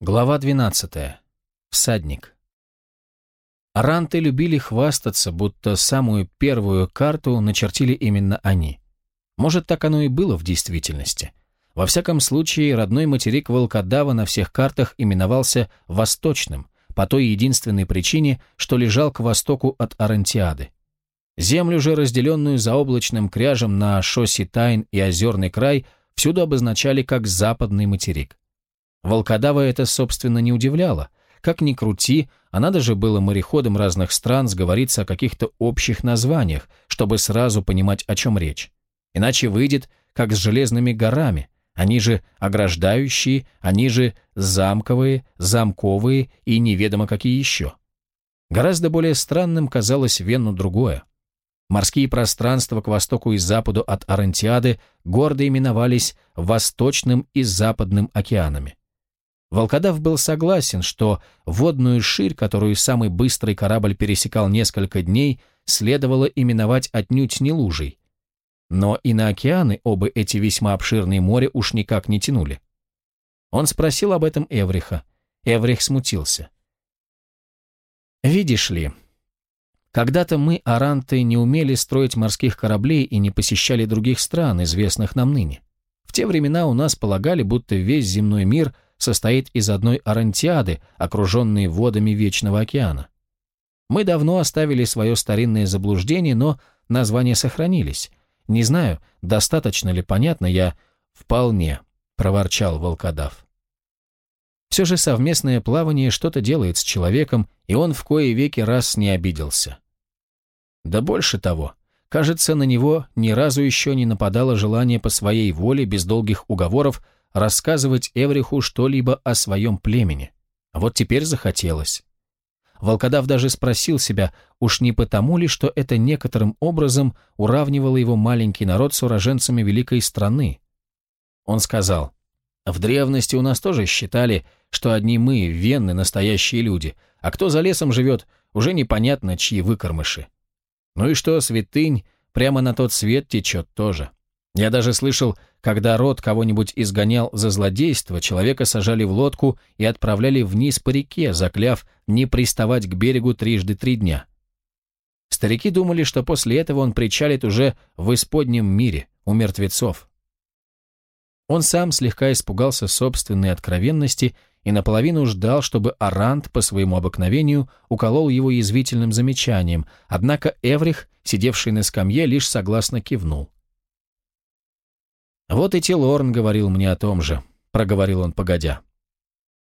Глава 12. Всадник. Аранты любили хвастаться, будто самую первую карту начертили именно они. Может, так оно и было в действительности. Во всяком случае, родной материк Волкодава на всех картах именовался Восточным, по той единственной причине, что лежал к востоку от Арантиады. Землю же, разделенную заоблачным кряжем на Шоси Тайн и Озерный край, всюду обозначали как Западный материк. Волкодава это, собственно, не удивляло. Как ни крути, а надо же было мореходам разных стран сговориться о каких-то общих названиях, чтобы сразу понимать, о чем речь. Иначе выйдет, как с железными горами. Они же ограждающие, они же замковые, замковые и неведомо какие еще. Гораздо более странным казалось Вену другое. Морские пространства к востоку и западу от Арантиады гордо именовались Восточным и Западным океанами. Волкодав был согласен, что водную ширь, которую самый быстрый корабль пересекал несколько дней, следовало именовать отнюдь не лужей. Но и на океаны оба эти весьма обширные моря уж никак не тянули. Он спросил об этом Эвриха. Эврих смутился. «Видишь ли, когда-то мы, аранты, не умели строить морских кораблей и не посещали других стран, известных нам ныне. В те времена у нас полагали, будто весь земной мир – состоит из одной Арантиады, окруженной водами Вечного океана. Мы давно оставили свое старинное заблуждение, но названия сохранились. Не знаю, достаточно ли понятно, я «вполне», — проворчал волкодав. Все же совместное плавание что-то делает с человеком, и он в кои веки раз не обиделся. Да больше того, кажется, на него ни разу еще не нападало желание по своей воле без долгих уговоров рассказывать Эвриху что-либо о своем племени. Вот теперь захотелось. Волкодав даже спросил себя, уж не потому ли, что это некоторым образом уравнивало его маленький народ с уроженцами великой страны. Он сказал, «В древности у нас тоже считали, что одни мы, венны, настоящие люди, а кто за лесом живет, уже непонятно, чьи выкормыши. Ну и что, святынь, прямо на тот свет течет тоже». Я даже слышал, когда род кого-нибудь изгонял за злодейство, человека сажали в лодку и отправляли вниз по реке, закляв не приставать к берегу трижды три дня. Старики думали, что после этого он причалит уже в исподнем мире, у мертвецов. Он сам слегка испугался собственной откровенности и наполовину ждал, чтобы Арант по своему обыкновению уколол его язвительным замечанием, однако Эврих, сидевший на скамье, лишь согласно кивнул. Вот и Тилорн говорил мне о том же, проговорил он погодя.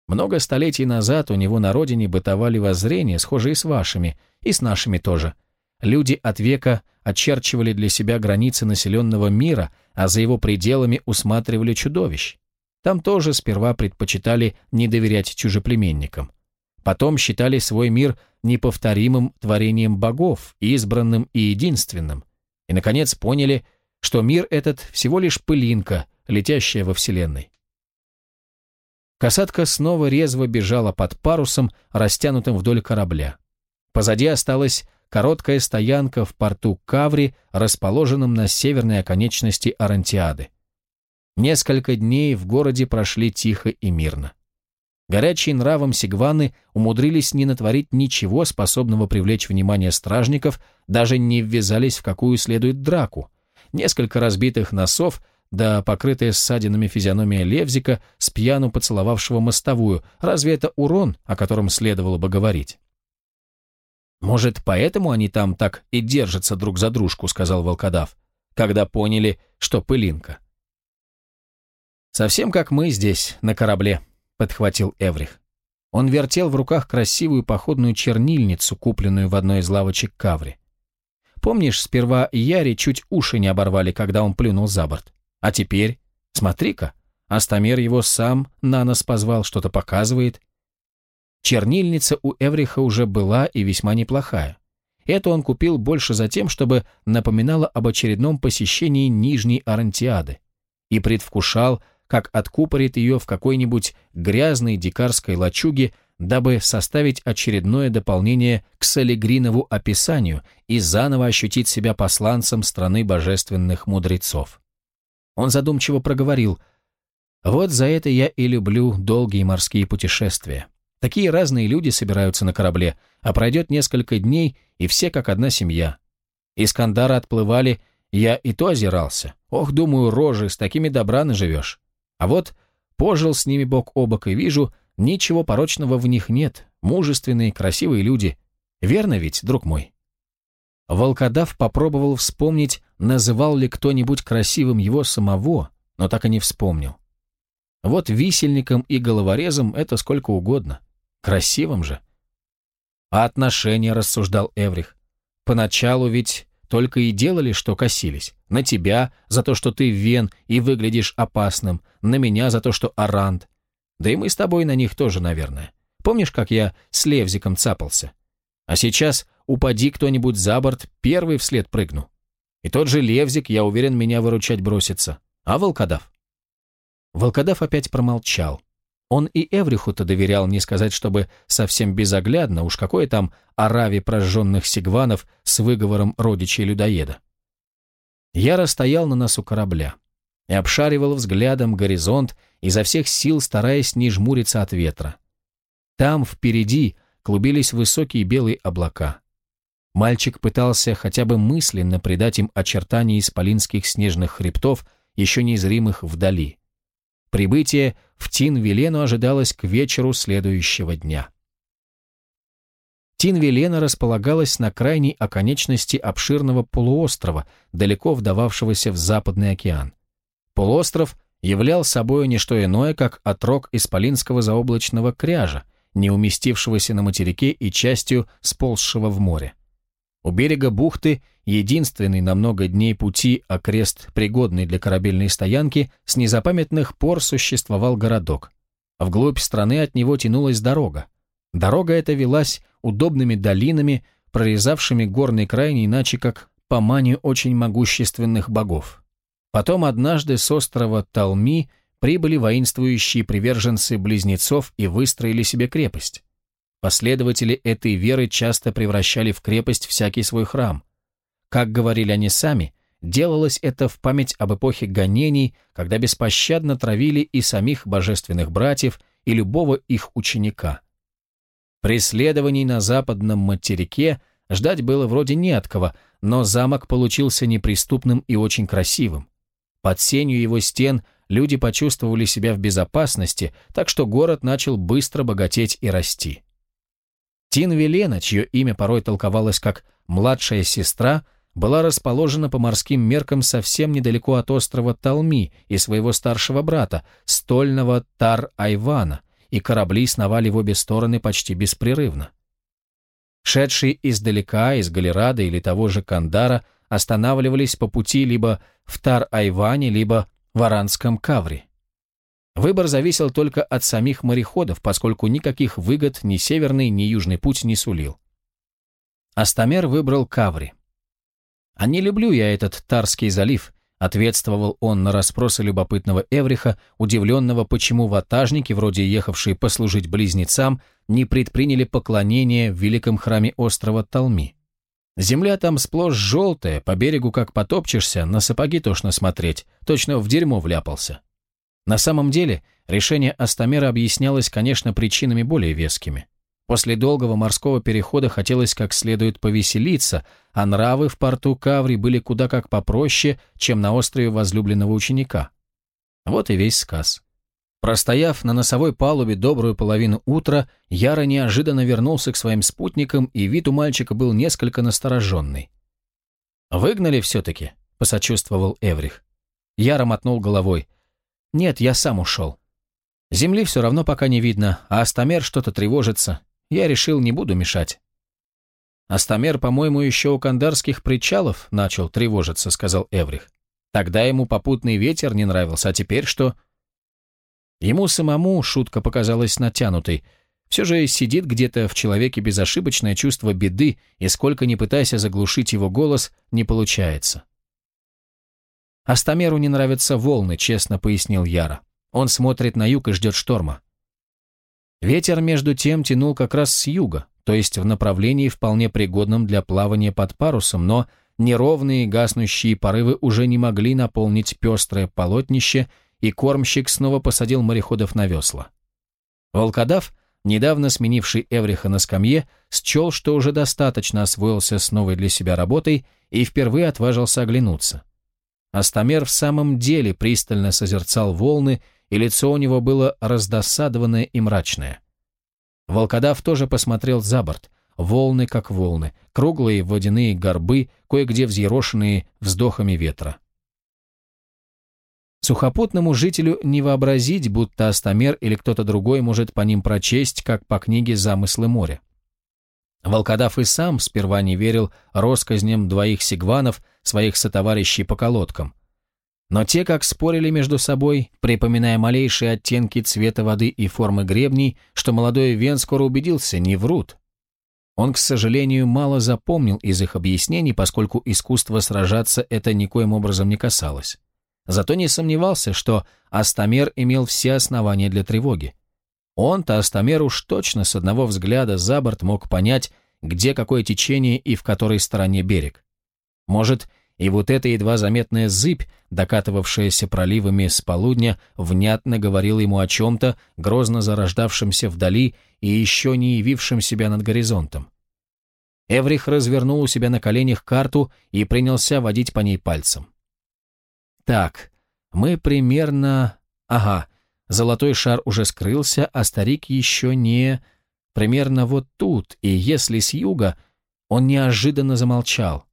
Много столетий назад у него на родине бытовали воззрения, схожие с вашими, и с нашими тоже. Люди от века очерчивали для себя границы населенного мира, а за его пределами усматривали чудовищ. Там тоже сперва предпочитали не доверять чужеплеменникам. Потом считали свой мир неповторимым творением богов, избранным и единственным. И, наконец, поняли, что мир этот всего лишь пылинка, летящая во Вселенной. Касатка снова резво бежала под парусом, растянутым вдоль корабля. Позади осталась короткая стоянка в порту Каври, расположенном на северной оконечности Арантиады. Несколько дней в городе прошли тихо и мирно. Горячие нравом сигваны умудрились не натворить ничего, способного привлечь внимание стражников, даже не ввязались в какую следует драку несколько разбитых носов, да покрытая ссадинами физиономия Левзика, с пьяну поцеловавшего мостовую, разве это урон, о котором следовало бы говорить? «Может, поэтому они там так и держатся друг за дружку», — сказал волкодав, когда поняли, что пылинка. «Совсем как мы здесь, на корабле», — подхватил Эврих. Он вертел в руках красивую походную чернильницу, купленную в одной из лавочек Каври. Помнишь, сперва Яре чуть уши не оборвали, когда он плюнул за борт? А теперь? Смотри-ка, Астамер его сам на нас позвал, что-то показывает. Чернильница у Эвриха уже была и весьма неплохая. Это он купил больше за тем, чтобы напоминало об очередном посещении Нижней Арантиады и предвкушал, как откупорит ее в какой-нибудь грязной дикарской лачуге дабы составить очередное дополнение к Солегринову описанию и заново ощутить себя посланцем страны божественных мудрецов. Он задумчиво проговорил, «Вот за это я и люблю долгие морские путешествия. Такие разные люди собираются на корабле, а пройдет несколько дней, и все как одна семья. Из Кандара отплывали, я и то озирался. Ох, думаю, рожи, с такими добра наживешь. А вот пожил с ними бок о бок и вижу — Ничего порочного в них нет. Мужественные, красивые люди. Верно ведь, друг мой?» Волкодав попробовал вспомнить, называл ли кто-нибудь красивым его самого, но так и не вспомнил. Вот висельником и головорезом это сколько угодно. Красивым же. А отношения, рассуждал Эврих. Поначалу ведь только и делали, что косились. На тебя за то, что ты вен и выглядишь опасным, на меня за то, что арант. Да и мы с тобой на них тоже, наверное. Помнишь, как я с Левзиком цапался? А сейчас упади кто-нибудь за борт, первый вслед прыгну. И тот же Левзик, я уверен, меня выручать бросится. А Волкодав? Волкодав опять промолчал. Он и Эвриху-то доверял, не сказать, чтобы совсем безоглядно, уж какое там ораве прожженных сигванов с выговором родичей людоеда. Я расстоял на носу корабля и обшаривал взглядом горизонт изо всех сил стараясь не жмуриться от ветра. Там, впереди, клубились высокие белые облака. Мальчик пытался хотя бы мысленно придать им очертания исполинских снежных хребтов, еще незримых вдали. Прибытие в Тин-Велену ожидалось к вечеру следующего дня. Тин-Велена располагалась на крайней оконечности обширного полуострова, далеко вдававшегося в Западный океан. Полуостров являл собою не что иное, как отрок исполинского заоблачного кряжа, не уместившегося на материке и частью сползшего в море. У берега бухты, единственный на много дней пути окрест, пригодный для корабельной стоянки, с незапамятных пор существовал городок. Вглубь страны от него тянулась дорога. Дорога эта велась удобными долинами, прорезавшими горный край не иначе, как по мане очень могущественных богов. Потом однажды с острова Талми прибыли воинствующие приверженцы близнецов и выстроили себе крепость. Последователи этой веры часто превращали в крепость всякий свой храм. Как говорили они сами, делалось это в память об эпохе гонений, когда беспощадно травили и самих божественных братьев, и любого их ученика. Преследований на западном материке ждать было вроде не от кого, но замок получился неприступным и очень красивым. Под сенью его стен люди почувствовали себя в безопасности, так что город начал быстро богатеть и расти. Тин Велена, чье имя порой толковалось как «младшая сестра», была расположена по морским меркам совсем недалеко от острова Талми и своего старшего брата, стольного Тар-Айвана, и корабли сновали в обе стороны почти беспрерывно. Шедшие издалека, из Галерада или того же Кандара, останавливались по пути либо в Тар-Айване, либо в Аранском Кавре. Выбор зависел только от самих мореходов, поскольку никаких выгод ни северный, ни южный путь не сулил. Астамер выбрал Каври. «А не люблю я этот Тарский залив», — ответствовал он на расспросы любопытного Эвриха, удивленного, почему ватажники, вроде ехавшие послужить близнецам, не предприняли поклонение в великом храме острова Талми. Земля там сплошь желтая, по берегу как потопчешься, на сапоги тошно смотреть, точно в дерьмо вляпался. На самом деле, решение Астамера объяснялось, конечно, причинами более вескими. После долгого морского перехода хотелось как следует повеселиться, а нравы в порту Каври были куда как попроще, чем на острове возлюбленного ученика. Вот и весь сказ. Простояв на носовой палубе добрую половину утра, Яра неожиданно вернулся к своим спутникам, и вид у мальчика был несколько настороженный. «Выгнали все-таки?» — посочувствовал Эврих. Яра мотнул головой. «Нет, я сам ушел. Земли все равно пока не видно, а Астамер что-то тревожится. Я решил, не буду мешать». «Астамер, по-моему, еще у кандарских причалов начал тревожиться», — сказал Эврих. «Тогда ему попутный ветер не нравился, а теперь что?» Ему самому шутка показалась натянутой. Все же сидит где-то в человеке безошибочное чувство беды, и сколько ни пытайся заглушить его голос, не получается. «Астамеру не нравятся волны», — честно пояснил Яра. «Он смотрит на юг и ждет шторма». Ветер, между тем, тянул как раз с юга, то есть в направлении, вполне пригодном для плавания под парусом, но неровные гаснущие порывы уже не могли наполнить пестрое полотнище, и кормщик снова посадил мореходов на весла. Волкодав, недавно сменивший Эвриха на скамье, счел, что уже достаточно освоился с новой для себя работой и впервые отважился оглянуться. Астамер в самом деле пристально созерцал волны, и лицо у него было раздосадованное и мрачное. Волкодав тоже посмотрел за борт. Волны как волны, круглые водяные горбы, кое-где взъерошенные вздохами ветра. Сухопутному жителю не вообразить, будто астамер или кто-то другой может по ним прочесть, как по книге «Замыслы моря». Волкодав и сам сперва не верил росказням двоих сигванов, своих сотоварищей по колодкам. Но те, как спорили между собой, припоминая малейшие оттенки цвета воды и формы гребней, что молодой Вен скоро убедился, не врут. Он, к сожалению, мало запомнил из их объяснений, поскольку искусство сражаться это никоим образом не касалось. Зато не сомневался, что Астамер имел все основания для тревоги. Он-то Астамер уж точно с одного взгляда за борт мог понять, где какое течение и в которой стороне берег. Может, и вот эта едва заметная зыбь, докатывавшаяся проливами с полудня, внятно говорила ему о чем-то, грозно зарождавшемся вдали и еще не явившем себя над горизонтом. Эврих развернул у себя на коленях карту и принялся водить по ней пальцем. Так, мы примерно... Ага, золотой шар уже скрылся, а старик еще не... Примерно вот тут, и если с юга... Он неожиданно замолчал.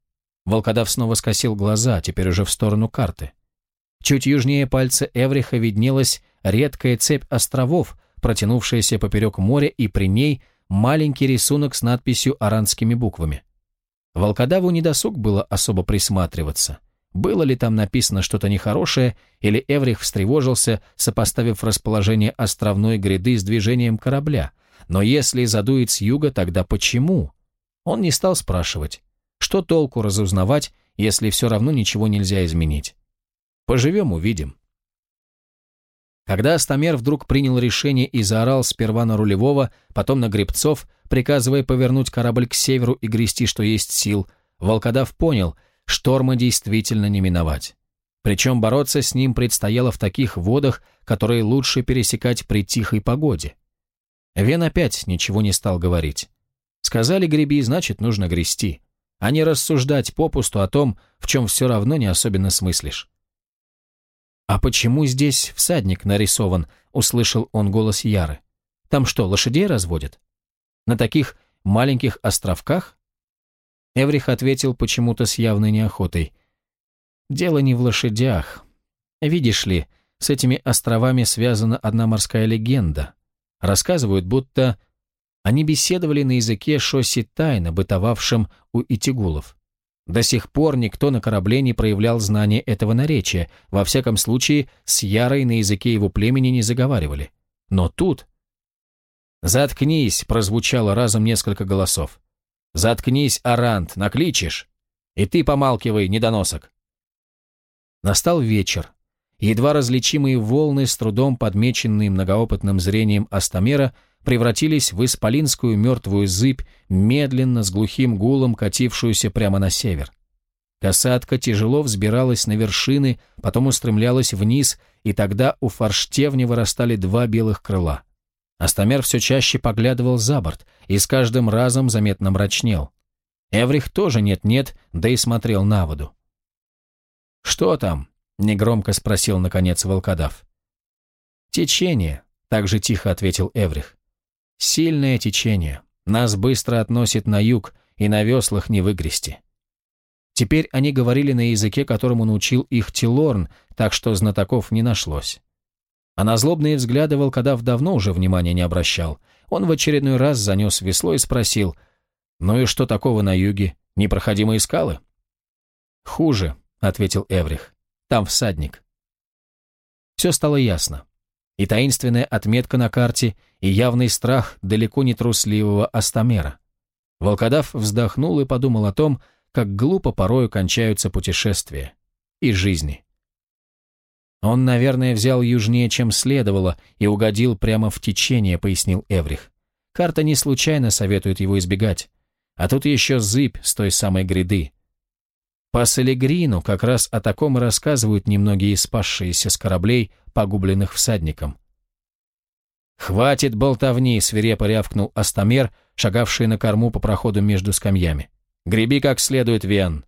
Волкодав снова скосил глаза, теперь уже в сторону карты. Чуть южнее пальца Эвриха виднелась редкая цепь островов, протянувшаяся поперек моря, и при ней маленький рисунок с надписью аранскими буквами. Волкодаву недосуг было особо присматриваться — было ли там написано что-то нехорошее, или Эврих встревожился, сопоставив расположение островной гряды с движением корабля. Но если задует с юга, тогда почему? Он не стал спрашивать. Что толку разузнавать, если все равно ничего нельзя изменить? Поживем, увидим. Когда Астамер вдруг принял решение и заорал сперва на рулевого, потом на гребцов, приказывая повернуть корабль к северу и грести, что есть сил, волкодав понял — шторма действительно не миновать. Причем бороться с ним предстояло в таких водах, которые лучше пересекать при тихой погоде. Вен опять ничего не стал говорить. Сказали греби, значит, нужно грести, а не рассуждать попусту о том, в чем все равно не особенно смыслишь. «А почему здесь всадник нарисован?» — услышал он голос Яры. «Там что, лошадей разводят? На таких маленьких островках?» Эврих ответил почему-то с явной неохотой. «Дело не в лошадях. Видишь ли, с этими островами связана одна морская легенда. Рассказывают, будто они беседовали на языке Шоси Тайна, бытовавшем у Итигулов. До сих пор никто на корабле не проявлял знания этого наречия, во всяком случае, с Ярой на языке его племени не заговаривали. Но тут... «Заткнись!» — прозвучало разом несколько голосов. «Заткнись, Арант, накличешь! И ты помалкивай, недоносок!» Настал вечер. Едва различимые волны, с трудом подмеченные многоопытным зрением Астамера, превратились в исполинскую мертвую зыбь, медленно, с глухим гулом катившуюся прямо на север. Касатка тяжело взбиралась на вершины, потом устремлялась вниз, и тогда у форштевня вырастали два белых крыла — Астамер все чаще поглядывал за борт и с каждым разом заметно мрачнел. Эврих тоже нет-нет, да и смотрел на воду. «Что там?» — негромко спросил, наконец, волкодав. «Течение», — также тихо ответил Эврих. «Сильное течение. Нас быстро относит на юг, и на веслах не выгрести». Теперь они говорили на языке, которому научил их Тилорн, так что знатоков не нашлось. А на злобные взгляды волкодав давно уже внимания не обращал. Он в очередной раз занес весло и спросил, «Ну и что такого на юге? Непроходимые скалы?» «Хуже», — ответил Эврих. «Там всадник». Все стало ясно. И таинственная отметка на карте, и явный страх далеко не трусливого Астамера. Волкодав вздохнул и подумал о том, как глупо порою кончаются путешествия и жизни. «Он, наверное, взял южнее, чем следовало, и угодил прямо в течение», — пояснил Эврих. «Карта не случайно советует его избегать. А тут еще зыбь с той самой гряды». По Селегрину как раз о таком рассказывают немногие спасшиеся с кораблей, погубленных всадником. «Хватит болтовни!» — свирепо рявкнул Астамер, шагавший на корму по проходу между скамьями. «Греби как следует, Вен!»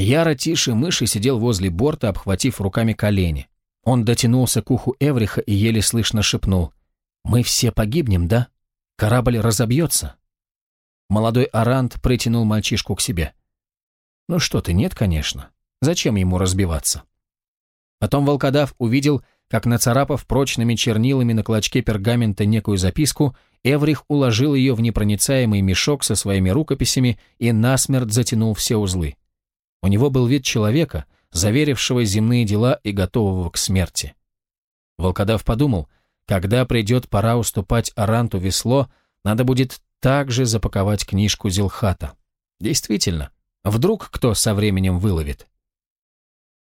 Яра тише мыши сидел возле борта, обхватив руками колени. Он дотянулся к уху Эвриха и еле слышно шепнул. «Мы все погибнем, да? Корабль разобьется?» Молодой Арант притянул мальчишку к себе. «Ну что ты, нет, конечно. Зачем ему разбиваться?» Потом волкодав увидел, как, нацарапав прочными чернилами на клочке пергамента некую записку, Эврих уложил ее в непроницаемый мешок со своими рукописями и насмерть затянул все узлы. У него был вид человека, заверившего земные дела и готового к смерти. Волкодав подумал, когда придет пора уступать Аранту весло, надо будет также запаковать книжку Зилхата. Действительно, вдруг кто со временем выловит.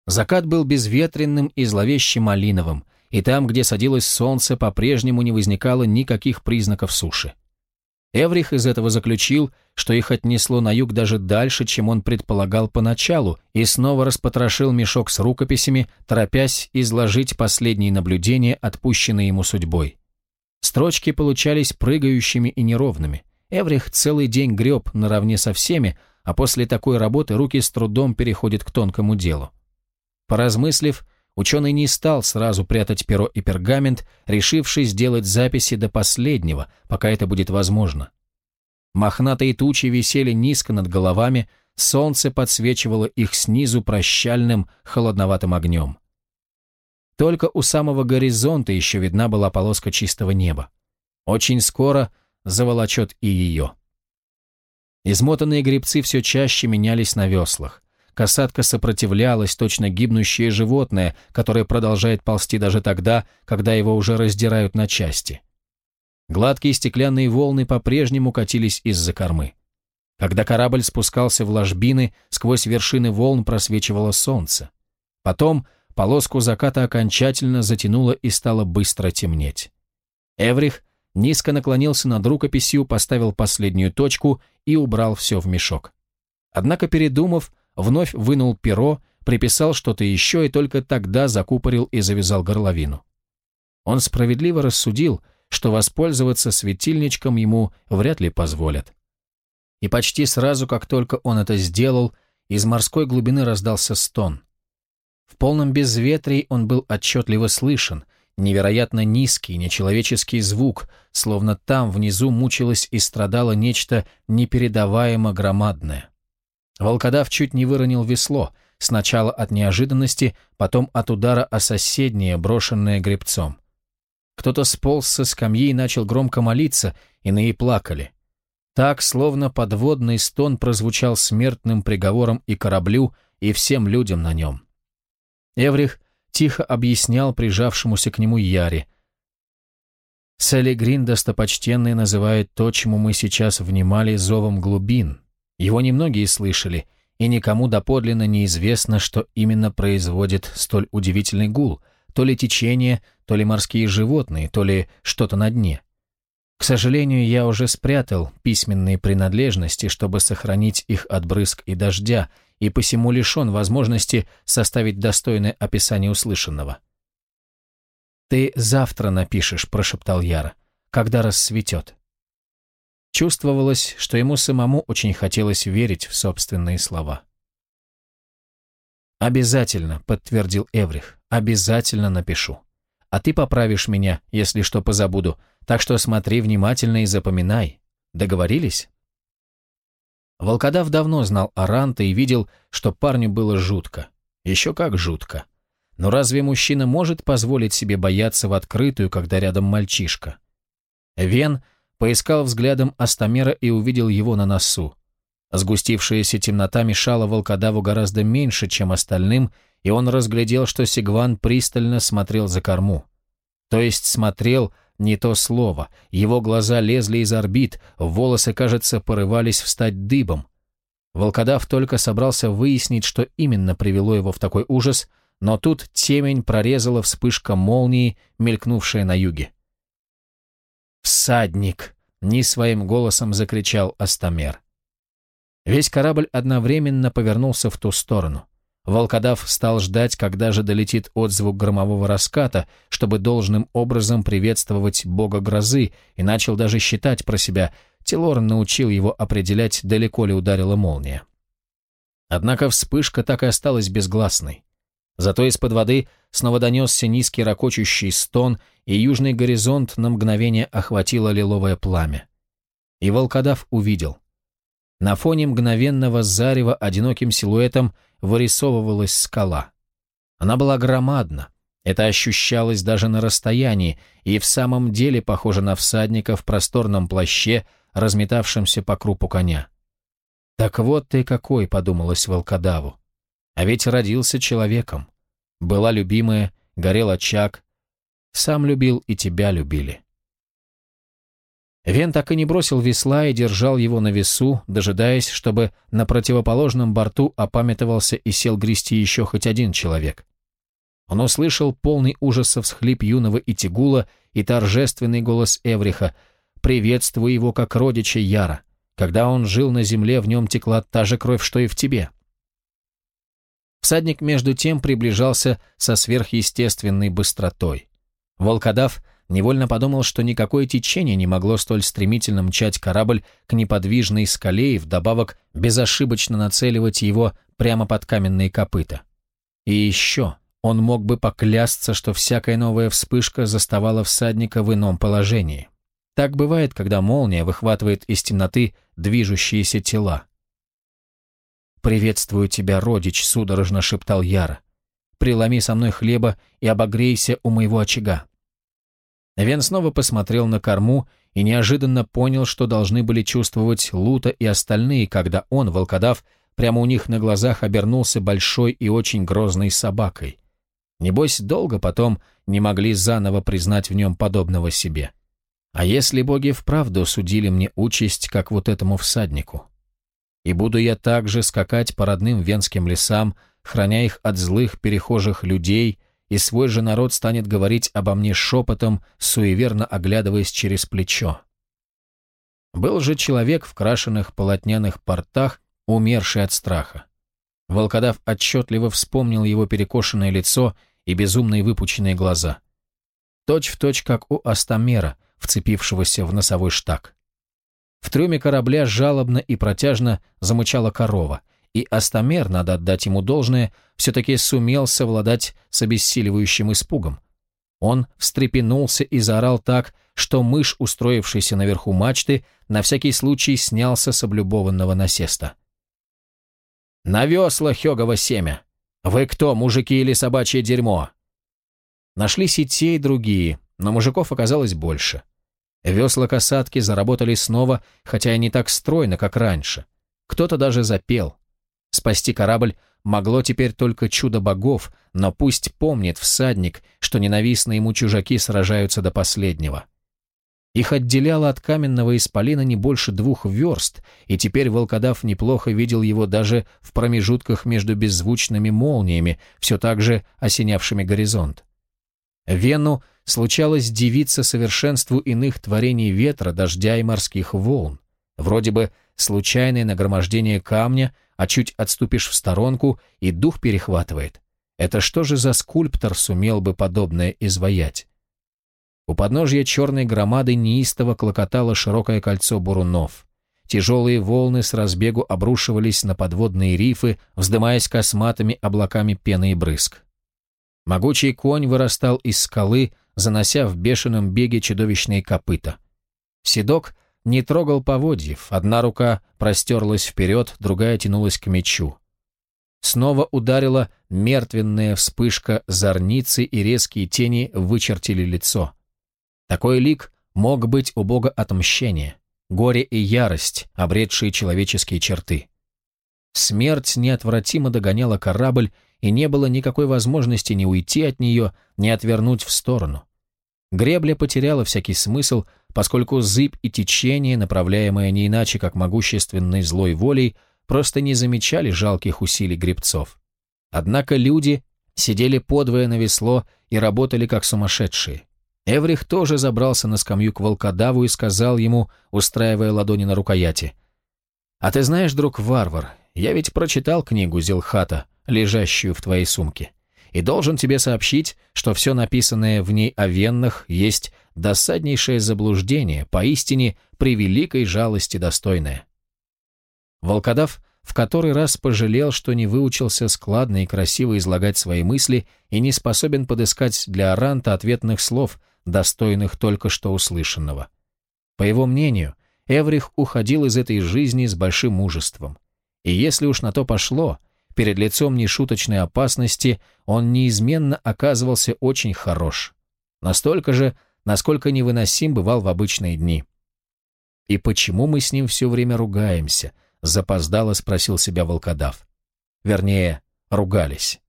Закат был безветренным и зловеще малиновым, и там, где садилось солнце, по-прежнему не возникало никаких признаков суши. Эврих из этого заключил, что их отнесло на юг даже дальше, чем он предполагал поначалу, и снова распотрошил мешок с рукописями, торопясь изложить последние наблюдения, отпущенные ему судьбой. Строчки получались прыгающими и неровными. Эврих целый день греб наравне со всеми, а после такой работы руки с трудом переходят к тонкому делу. Поразмыслив, Ученый не стал сразу прятать перо и пергамент, решивший сделать записи до последнего, пока это будет возможно. Мохнатые тучи висели низко над головами, солнце подсвечивало их снизу прощальным, холодноватым огнем. Только у самого горизонта еще видна была полоска чистого неба. Очень скоро заволочет и ее. Измотанные гребцы все чаще менялись на веслах. Касатка сопротивлялась, точно гибнущее животное, которое продолжает ползти даже тогда, когда его уже раздирают на части. Гладкие стеклянные волны по-прежнему катились из-за кормы. Когда корабль спускался в ложбины, сквозь вершины волн просвечивало солнце. Потом полоску заката окончательно затянуло и стало быстро темнеть. Эврих низко наклонился над рукописью, поставил последнюю точку и убрал все в мешок. Однако, передумав, вновь вынул перо, приписал что-то еще и только тогда закупорил и завязал горловину. Он справедливо рассудил, что воспользоваться светильничком ему вряд ли позволят. И почти сразу, как только он это сделал, из морской глубины раздался стон. В полном безветрии он был отчетливо слышен, невероятно низкий, нечеловеческий звук, словно там внизу мучилось и страдало нечто непередаваемо громадное. Волкодав чуть не выронил весло, сначала от неожиданности, потом от удара о соседнее, брошенное гребцом. Кто-то сполз со скамьи и начал громко молиться, иные плакали. Так, словно подводный стон прозвучал смертным приговором и кораблю, и всем людям на нем. Эврих тихо объяснял прижавшемуся к нему Яре. Селли Грин достопочтенный называет то, чему мы сейчас внимали, зовом глубин, его немногие слышали, и никому доподлинно неизвестно, что именно производит столь удивительный гул, то ли течение, то ли морские животные, то ли что-то на дне. К сожалению, я уже спрятал письменные принадлежности, чтобы сохранить их от брызг и дождя, и посему лишен возможности составить достойное описание услышанного. «Ты завтра напишешь», — прошептал Яра, — «когда рассветет». Чувствовалось, что ему самому очень хотелось верить в собственные слова. «Обязательно», — подтвердил Эврих, — «обязательно напишу. А ты поправишь меня, если что позабуду, так что смотри внимательно и запоминай. Договорились?» Волкодав давно знал Аранта и видел, что парню было жутко. Еще как жутко. Но разве мужчина может позволить себе бояться в открытую, когда рядом мальчишка? Вен Поискал взглядом Астамера и увидел его на носу. Сгустившаяся темнота мешала волкодаву гораздо меньше, чем остальным, и он разглядел, что Сигван пристально смотрел за корму. То есть смотрел не то слово, его глаза лезли из орбит, волосы, кажется, порывались встать дыбом. Волкодав только собрался выяснить, что именно привело его в такой ужас, но тут темень прорезала вспышка молнии, мелькнувшая на юге. «Всадник!» — не своим голосом закричал Астамер. Весь корабль одновременно повернулся в ту сторону. Волкодав стал ждать, когда же долетит отзвук громового раската, чтобы должным образом приветствовать бога грозы, и начал даже считать про себя. Телор научил его определять, далеко ли ударила молния. Однако вспышка так и осталась безгласной. Зато из-под воды снова донесся низкий ракочущий стон, и южный горизонт на мгновение охватило лиловое пламя. И волкодав увидел. На фоне мгновенного зарева одиноким силуэтом вырисовывалась скала. Она была громадна, это ощущалось даже на расстоянии, и в самом деле похоже на всадника в просторном плаще, разметавшемся по крупу коня. «Так вот ты какой!» — подумалось волкодаву. «А ведь родился человеком. Была любимая, горел очаг, сам любил, и тебя любили». Вен так и не бросил весла и держал его на весу, дожидаясь, чтобы на противоположном борту опамятовался и сел грести еще хоть один человек. Он услышал полный ужаса всхлип юного Итигула и торжественный голос Эвриха, приветствуя его как родича Яра. Когда он жил на земле, в нем текла та же кровь, что и в тебе. Всадник между тем приближался со сверхъестественной быстротой. Волкодав невольно подумал, что никакое течение не могло столь стремительно мчать корабль к неподвижной скале и вдобавок безошибочно нацеливать его прямо под каменные копыта. И еще он мог бы поклясться, что всякая новая вспышка заставала всадника в ином положении. Так бывает, когда молния выхватывает из темноты движущиеся тела. «Приветствую тебя, родич», — судорожно шептал Яра. «Приломи со мной хлеба и обогрейся у моего очага». Вен снова посмотрел на корму и неожиданно понял, что должны были чувствовать Лута и остальные, когда он, волкодав, прямо у них на глазах обернулся большой и очень грозной собакой. Небось, долго потом не могли заново признать в нем подобного себе. А если боги вправду судили мне участь, как вот этому всаднику? И буду я также скакать по родным венским лесам, храня их от злых перехожих людей — и свой же народ станет говорить обо мне шепотом, суеверно оглядываясь через плечо. Был же человек в крашенных полотняных портах, умерший от страха. Волкодав отчетливо вспомнил его перекошенное лицо и безумные выпученные глаза. Точь в точь, как у Астамера, вцепившегося в носовой штаг. В трюме корабля жалобно и протяжно замычала корова, и Астамер, надо отдать ему должное, все-таки сумел совладать с обессиливающим испугом. Он встрепенулся и заорал так, что мышь, устроившаяся наверху мачты, на всякий случай снялся с облюбованного насеста. «На весла, Хёгово семя! Вы кто, мужики или собачье дерьмо?» Нашлись и те, и другие, но мужиков оказалось больше. Весла касатки заработали снова, хотя и не так стройно, как раньше. Кто-то даже запел. Спасти корабль могло теперь только чудо богов, но пусть помнит всадник, что ненавистные ему чужаки сражаются до последнего. Их отделяло от каменного исполина не больше двух верст, и теперь волкодав неплохо видел его даже в промежутках между беззвучными молниями, все так же осенявшими горизонт. Вену случалось дивиться совершенству иных творений ветра, дождя и морских волн. Вроде бы случайное нагромождение камня, а чуть отступишь в сторонку, и дух перехватывает. Это что же за скульптор сумел бы подобное изваять? У подножья черной громады неистово клокотало широкое кольцо бурунов. Тяжелые волны с разбегу обрушивались на подводные рифы, вздымаясь косматыми облаками пены и брызг. Могучий конь вырастал из скалы, занося в бешеном беге чудовищные копыта. Седок не трогал поводьев, одна рука простерлась вперед, другая тянулась к мечу. Снова ударила мертвенная вспышка зорницы, и резкие тени вычертили лицо. Такой лик мог быть у бога отмщения, горе и ярость, обретшие человеческие черты. Смерть неотвратимо догоняла корабль, и не было никакой возможности ни уйти от нее, ни отвернуть в сторону. Гребля потеряла всякий смысл, поскольку зыбь и течение, направляемые не иначе, как могущественной злой волей, просто не замечали жалких усилий гребцов. Однако люди сидели подвое на весло и работали как сумасшедшие. Эврих тоже забрался на скамью к волкодаву и сказал ему, устраивая ладони на рукояти, «А ты знаешь, друг варвар, я ведь прочитал книгу Зилхата, лежащую в твоей сумке, и должен тебе сообщить, что все написанное в ней о веннах есть досаднейшее заблуждение, поистине при великой жалости достойное. Волкодав в который раз пожалел, что не выучился складно и красиво излагать свои мысли и не способен подыскать для Аранта ответных слов, достойных только что услышанного. По его мнению, Эврих уходил из этой жизни с большим мужеством. И если уж на то пошло, перед лицом нешуточной опасности он неизменно оказывался очень хорош. Настолько же, насколько невыносим бывал в обычные дни. «И почему мы с ним все время ругаемся?» — запоздало спросил себя волкодав. Вернее, ругались.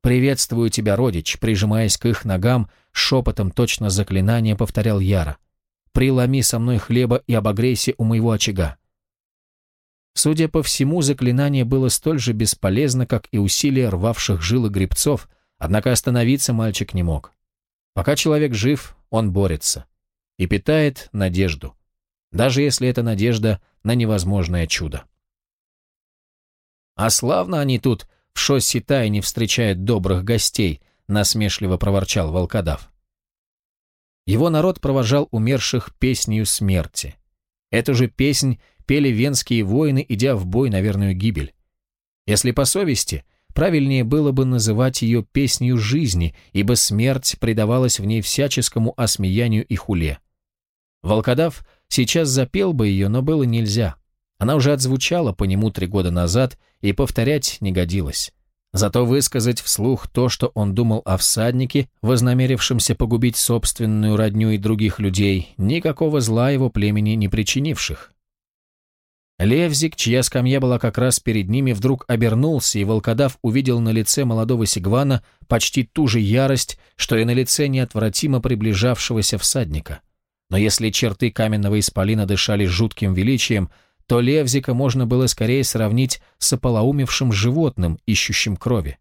«Приветствую тебя, родич!» — прижимаясь к их ногам, шепотом точно заклинание повторял Яра. «Приломи со мной хлеба и обогрейся у моего очага». Судя по всему, заклинание было столь же бесполезно, как и усилия рвавших жилы грибцов, однако остановиться мальчик не мог. Пока человек жив, он борется и питает надежду, даже если это надежда на невозможное чудо. «А славно они тут в шоссе тайне встречают добрых гостей», насмешливо проворчал волкодав. Его народ провожал умерших песнью смерти. Эту же песнь пели венские воины, идя в бой на верную гибель. Если по совести – Правильнее было бы называть ее «песнью жизни», ибо смерть предавалась в ней всяческому осмеянию и хуле. Волкодав сейчас запел бы ее, но было нельзя. Она уже отзвучала по нему три года назад и повторять не годилась. Зато высказать вслух то, что он думал о всаднике, вознамерившемся погубить собственную родню и других людей, никакого зла его племени не причинивших. Левзик, чья скамья была как раз перед ними, вдруг обернулся, и волкодав увидел на лице молодого сигвана почти ту же ярость, что и на лице неотвратимо приближавшегося всадника. Но если черты каменного исполина дышали жутким величием, то Левзика можно было скорее сравнить с ополоумевшим животным, ищущим крови.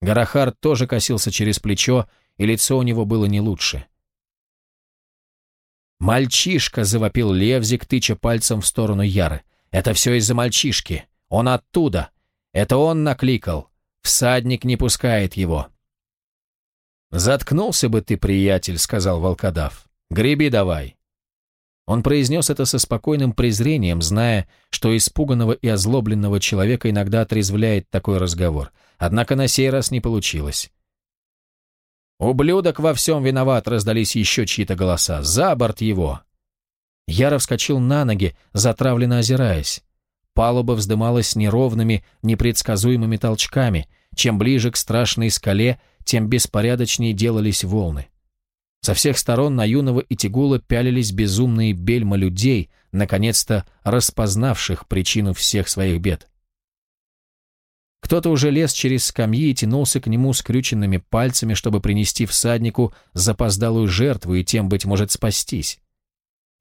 Гарахар тоже косился через плечо, и лицо у него было не лучше. — «Мальчишка!» — завопил Левзик, тыча пальцем в сторону Яры. «Это все из-за мальчишки. Он оттуда. Это он накликал. Всадник не пускает его». «Заткнулся бы ты, приятель», — сказал волкодав. «Греби давай». Он произнес это со спокойным презрением, зная, что испуганного и озлобленного человека иногда отрезвляет такой разговор. Однако на сей раз не получилось. «Ублюдок во всем виноват!» — раздались еще чьи-то голоса. «За борт его!» Яро вскочил на ноги, затравленно озираясь. Палуба вздымалась неровными, непредсказуемыми толчками. Чем ближе к страшной скале, тем беспорядочнее делались волны. Со всех сторон на юного и тягула пялились безумные бельма людей, наконец-то распознавших причину всех своих бед. Кто-то уже лез через скамьи и тянулся к нему скрюченными пальцами, чтобы принести всаднику запоздалую жертву и тем, быть может, спастись.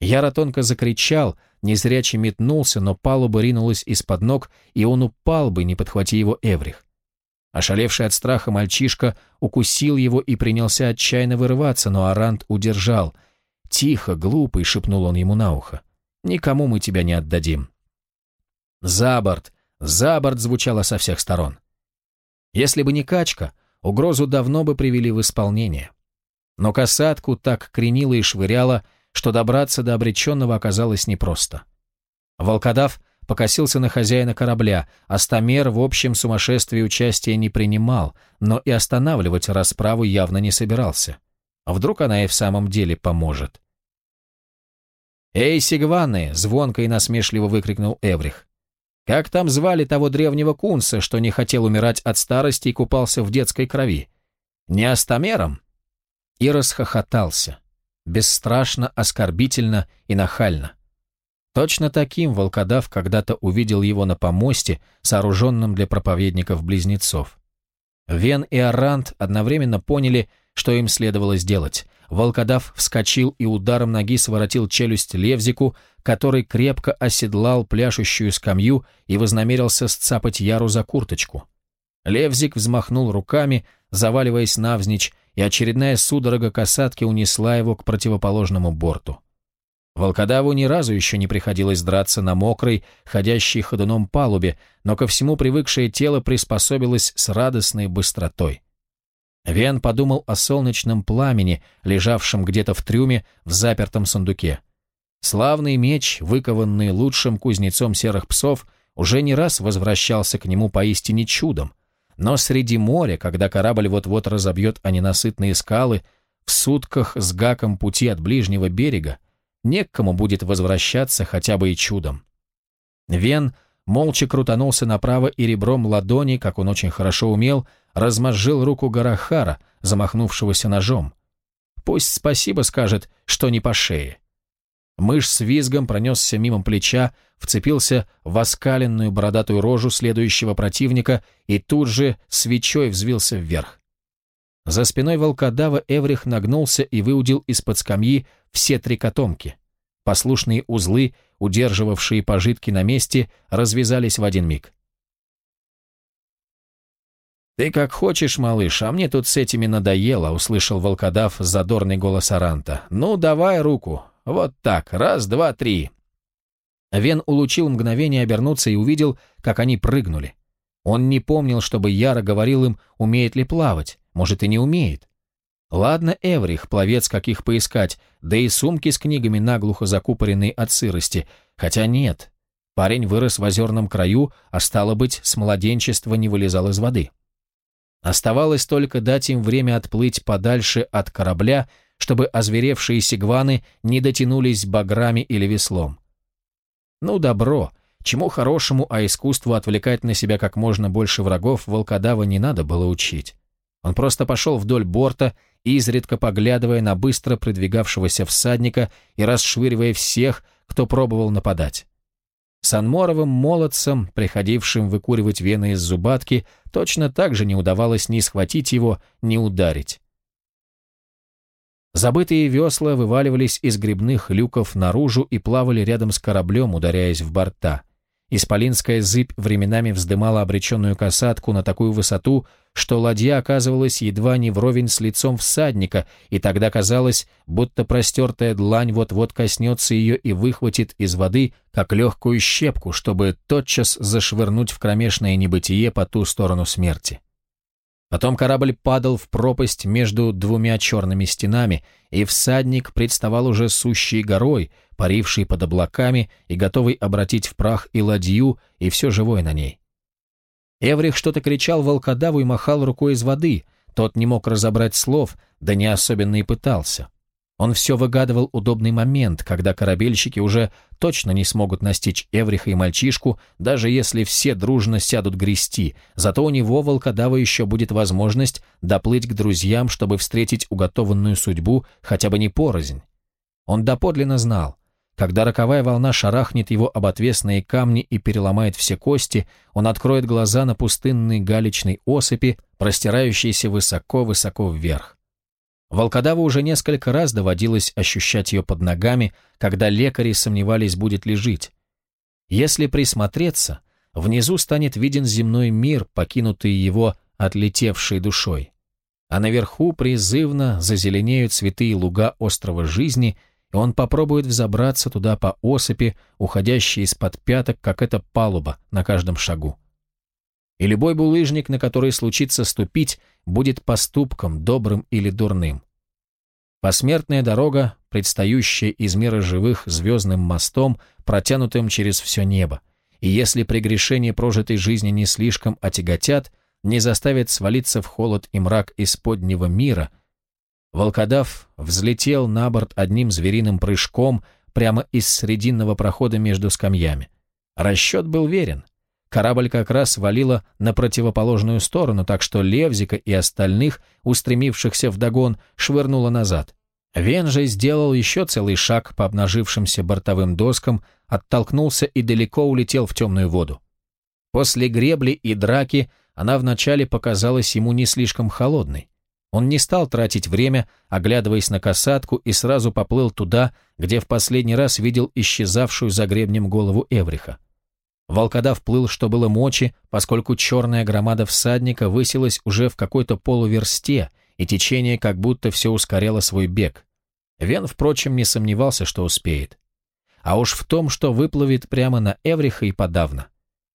Яро тонко закричал, незряче метнулся, но палуба ринулась из-под ног, и он упал бы, не подхвати его Эврих. Ошалевший от страха мальчишка укусил его и принялся отчаянно вырываться, но Арант удержал. «Тихо, глупый!» — шепнул он ему на ухо. «Никому мы тебя не отдадим». «За борт!» «За борт» звучало со всех сторон. Если бы не качка, угрозу давно бы привели в исполнение. Но касатку так кренило и швыряло, что добраться до обреченного оказалось непросто. Волкодав покосился на хозяина корабля, а Остомер в общем сумасшествии участия не принимал, но и останавливать расправу явно не собирался. А вдруг она и в самом деле поможет. «Эй, сигваны!» — звонко и насмешливо выкрикнул Эврих. Как там звали того древнего кунса, что не хотел умирать от старости и купался в детской крови? Не астомером? И расхохотался. Бесстрашно, оскорбительно и нахально. Точно таким волкодав когда-то увидел его на помосте, сооруженном для проповедников-близнецов. Вен и Арант одновременно поняли, что им следовало сделать. Волкодав вскочил и ударом ноги своротил челюсть Левзику, который крепко оседлал пляшущую скамью и вознамерился сцапать Яру за курточку. Левзик взмахнул руками, заваливаясь навзничь, и очередная судорога касатки унесла его к противоположному борту. Волкодаву ни разу еще не приходилось драться на мокрой, ходящей ходуном палубе, но ко всему привыкшее тело приспособилось с радостной быстротой. Вен подумал о солнечном пламени, лежавшем где-то в трюме в запертом сундуке. Славный меч, выкованный лучшим кузнецом серых псов, уже не раз возвращался к нему поистине чудом. Но среди моря, когда корабль вот-вот разобьет о ненасытные скалы, в сутках с гаком пути от ближнего берега, некому будет возвращаться хотя бы и чудом. Вен молча крутанулся направо и ребром ладони, как он очень хорошо умел, размозжил руку Гарахара, замахнувшегося ножом. Пусть спасибо скажет, что не по шее. Мышь с визгом пронесся мимо плеча, вцепился в оскаленную бородатую рожу следующего противника и тут же свечой взвился вверх. За спиной волкодава Эврих нагнулся и выудил из-под скамьи все три котомки. Послушные узлы, удерживавшие пожитки на месте, развязались в один миг. «Ты как хочешь, малыш, а мне тут с этими надоело», — услышал волкодав задорный голос Аранта. «Ну, давай руку. Вот так. Раз, два, три». Вен улучил мгновение обернуться и увидел, как они прыгнули. Он не помнил, чтобы Яра говорил им, умеет ли плавать. Может, и не умеет. Ладно, Эврих, пловец, как их поискать, да и сумки с книгами, наглухо закупоренные от сырости. Хотя нет. Парень вырос в озерном краю, а стало быть, с младенчества не вылезал из воды. Оставалось только дать им время отплыть подальше от корабля, чтобы озверевшие сигваны не дотянулись баграми или веслом. Ну, добро. Чему хорошему, а искусству отвлекать на себя как можно больше врагов волкодава не надо было учить. Он просто пошел вдоль борта, изредка поглядывая на быстро продвигавшегося всадника и расшвыривая всех, кто пробовал нападать. Санморовым молодцам, приходившим выкуривать вены из зубатки, точно так же не удавалось ни схватить его, ни ударить. Забытые весла вываливались из грибных люков наружу и плавали рядом с кораблем, ударяясь в борта. Исполинская зыбь временами вздымала обреченную касатку на такую высоту, что ладья оказывалась едва не вровень с лицом всадника, и тогда казалось, будто простертая длань вот-вот коснется ее и выхватит из воды, как легкую щепку, чтобы тотчас зашвырнуть в кромешное небытие по ту сторону смерти. Потом корабль падал в пропасть между двумя черными стенами, и всадник представал уже сущей горой, парившей под облаками и готовый обратить в прах и ладью, и все живое на ней. Эврих что-то кричал волкодаву и махал рукой из воды, тот не мог разобрать слов, да не особенно и пытался. Он все выгадывал удобный момент, когда корабельщики уже точно не смогут настичь Эвриха и мальчишку, даже если все дружно сядут грести, зато у него, волкодава, еще будет возможность доплыть к друзьям, чтобы встретить уготованную судьбу хотя бы не порознь. Он доподлинно знал, когда роковая волна шарахнет его об отвесные камни и переломает все кости, он откроет глаза на пустынной галечной осыпи, простирающейся высоко-высоко вверх. Волкодаву уже несколько раз доводилось ощущать ее под ногами, когда лекари сомневались, будет ли жить. Если присмотреться, внизу станет виден земной мир, покинутый его отлетевшей душой. А наверху призывно зазеленеют цветы и луга острова жизни, и он попробует взобраться туда по осыпи, уходящей из-под пяток, как эта палуба на каждом шагу и любой булыжник, на который случится ступить, будет поступком, добрым или дурным. Посмертная дорога, предстающая из мира живых звездным мостом, протянутым через все небо, и если прегрешения прожитой жизни не слишком отяготят, не заставят свалиться в холод и мрак исподнего мира, волкодав взлетел на борт одним звериным прыжком прямо из срединного прохода между скамьями. Расчет был верен — Корабль как раз валило на противоположную сторону, так что Левзика и остальных, устремившихся в догон, швырнуло назад. Венжей сделал еще целый шаг по обнажившимся бортовым доскам, оттолкнулся и далеко улетел в темную воду. После гребли и драки она вначале показалась ему не слишком холодной. Он не стал тратить время, оглядываясь на касатку, и сразу поплыл туда, где в последний раз видел исчезавшую за гребнем голову Эвриха. Волкодав плыл, что было мочи, поскольку черная громада всадника высилась уже в какой-то полуверсте, и течение как будто все ускоряло свой бег. Вен, впрочем, не сомневался, что успеет. А уж в том, что выплывет прямо на Эвриха и подавно.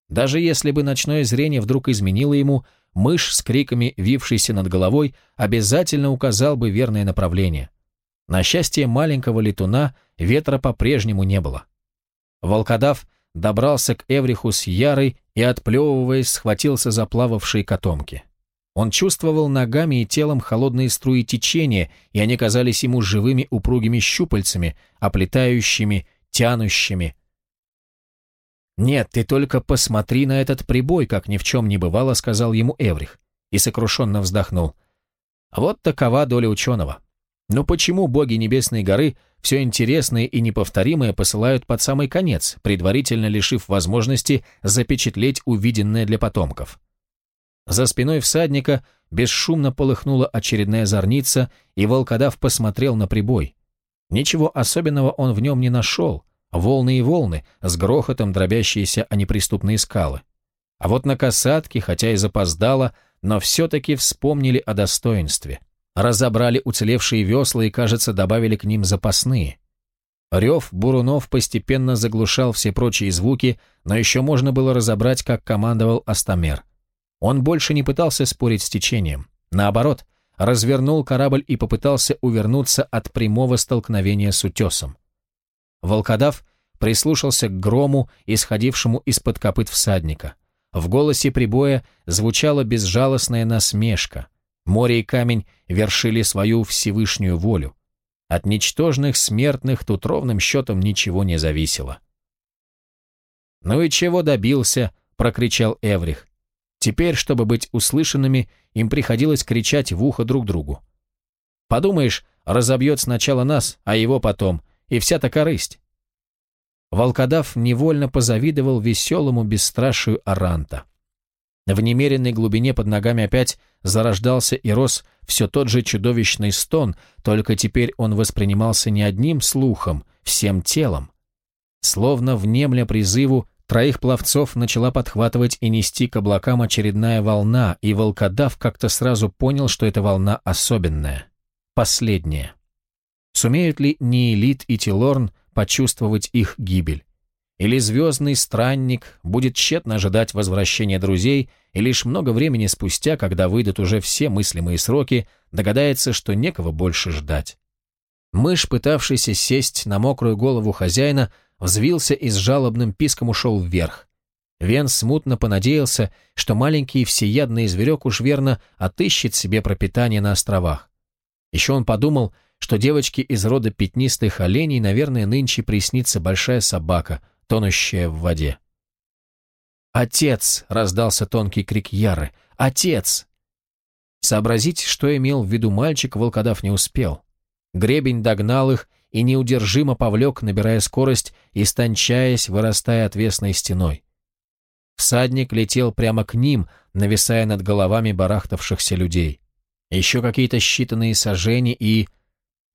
Даже если бы ночное зрение вдруг изменило ему, мышь с криками, вившийся над головой, обязательно указал бы верное направление. На счастье маленького летуна ветра по-прежнему не было. Волкодав — добрался к Эвриху с Ярой и, отплевываясь, схватился за плававшие котомки. Он чувствовал ногами и телом холодные струи течения, и они казались ему живыми упругими щупальцами, оплетающими, тянущими. «Нет, ты только посмотри на этот прибой, как ни в чем не бывало», — сказал ему Эврих, и сокрушенно вздохнул. «Вот такова доля ученого. Но почему боги Небесной горы все интересное и неповторимое посылают под самый конец, предварительно лишив возможности запечатлеть увиденное для потомков? За спиной всадника бесшумно полыхнула очередная зорница, и волкодав посмотрел на прибой. Ничего особенного он в нем не нашел. Волны и волны, с грохотом дробящиеся о неприступные скалы. А вот на касатке, хотя и запоздало, но все-таки вспомнили о достоинстве – разобрали уцелевшие весла и, кажется, добавили к ним запасные. Рев Бурунов постепенно заглушал все прочие звуки, но еще можно было разобрать, как командовал Астамер. Он больше не пытался спорить с течением. Наоборот, развернул корабль и попытался увернуться от прямого столкновения с утесом. Волкодав прислушался к грому, исходившему из-под копыт всадника. В голосе прибоя звучала безжалостная насмешка. Море и камень вершили свою всевышнюю волю. От ничтожных смертных тут ровным счетом ничего не зависело. «Ну и чего добился?» — прокричал Эврих. Теперь, чтобы быть услышанными, им приходилось кричать в ухо друг другу. «Подумаешь, разобьет сначала нас, а его потом, и вся-то корысть». Волкодав невольно позавидовал веселому бесстрашию Аранта. В немеренной глубине под ногами опять зарождался и рос все тот же чудовищный стон, только теперь он воспринимался не одним слухом, всем телом. Словно внемля призыву, троих пловцов начала подхватывать и нести к облакам очередная волна, и волкодав как-то сразу понял, что эта волна особенная, последняя. Сумеют ли Ниэлит и Тилорн почувствовать их гибель? или звездный странник будет тщетно ожидать возвращения друзей и лишь много времени спустя, когда выйдут уже все мыслимые сроки, догадается, что некого больше ждать. Мышь, пытавшийся сесть на мокрую голову хозяина, взвился и с жалобным писком ушел вверх. Вен смутно понадеялся, что маленький всеядный зверек уж верно отыщет себе пропитание на островах. Еще он подумал, что девочке из рода пятнистых оленей, наверное, нынче приснится большая собака, тонущая в воде. «Отец!» — раздался тонкий крик Яры. «Отец!» Сообразить, что имел в виду мальчик, волкодав не успел. Гребень догнал их и неудержимо повлек, набирая скорость, истончаясь, вырастая отвесной стеной. Всадник летел прямо к ним, нависая над головами барахтавшихся людей. Еще какие-то считанные сажени и...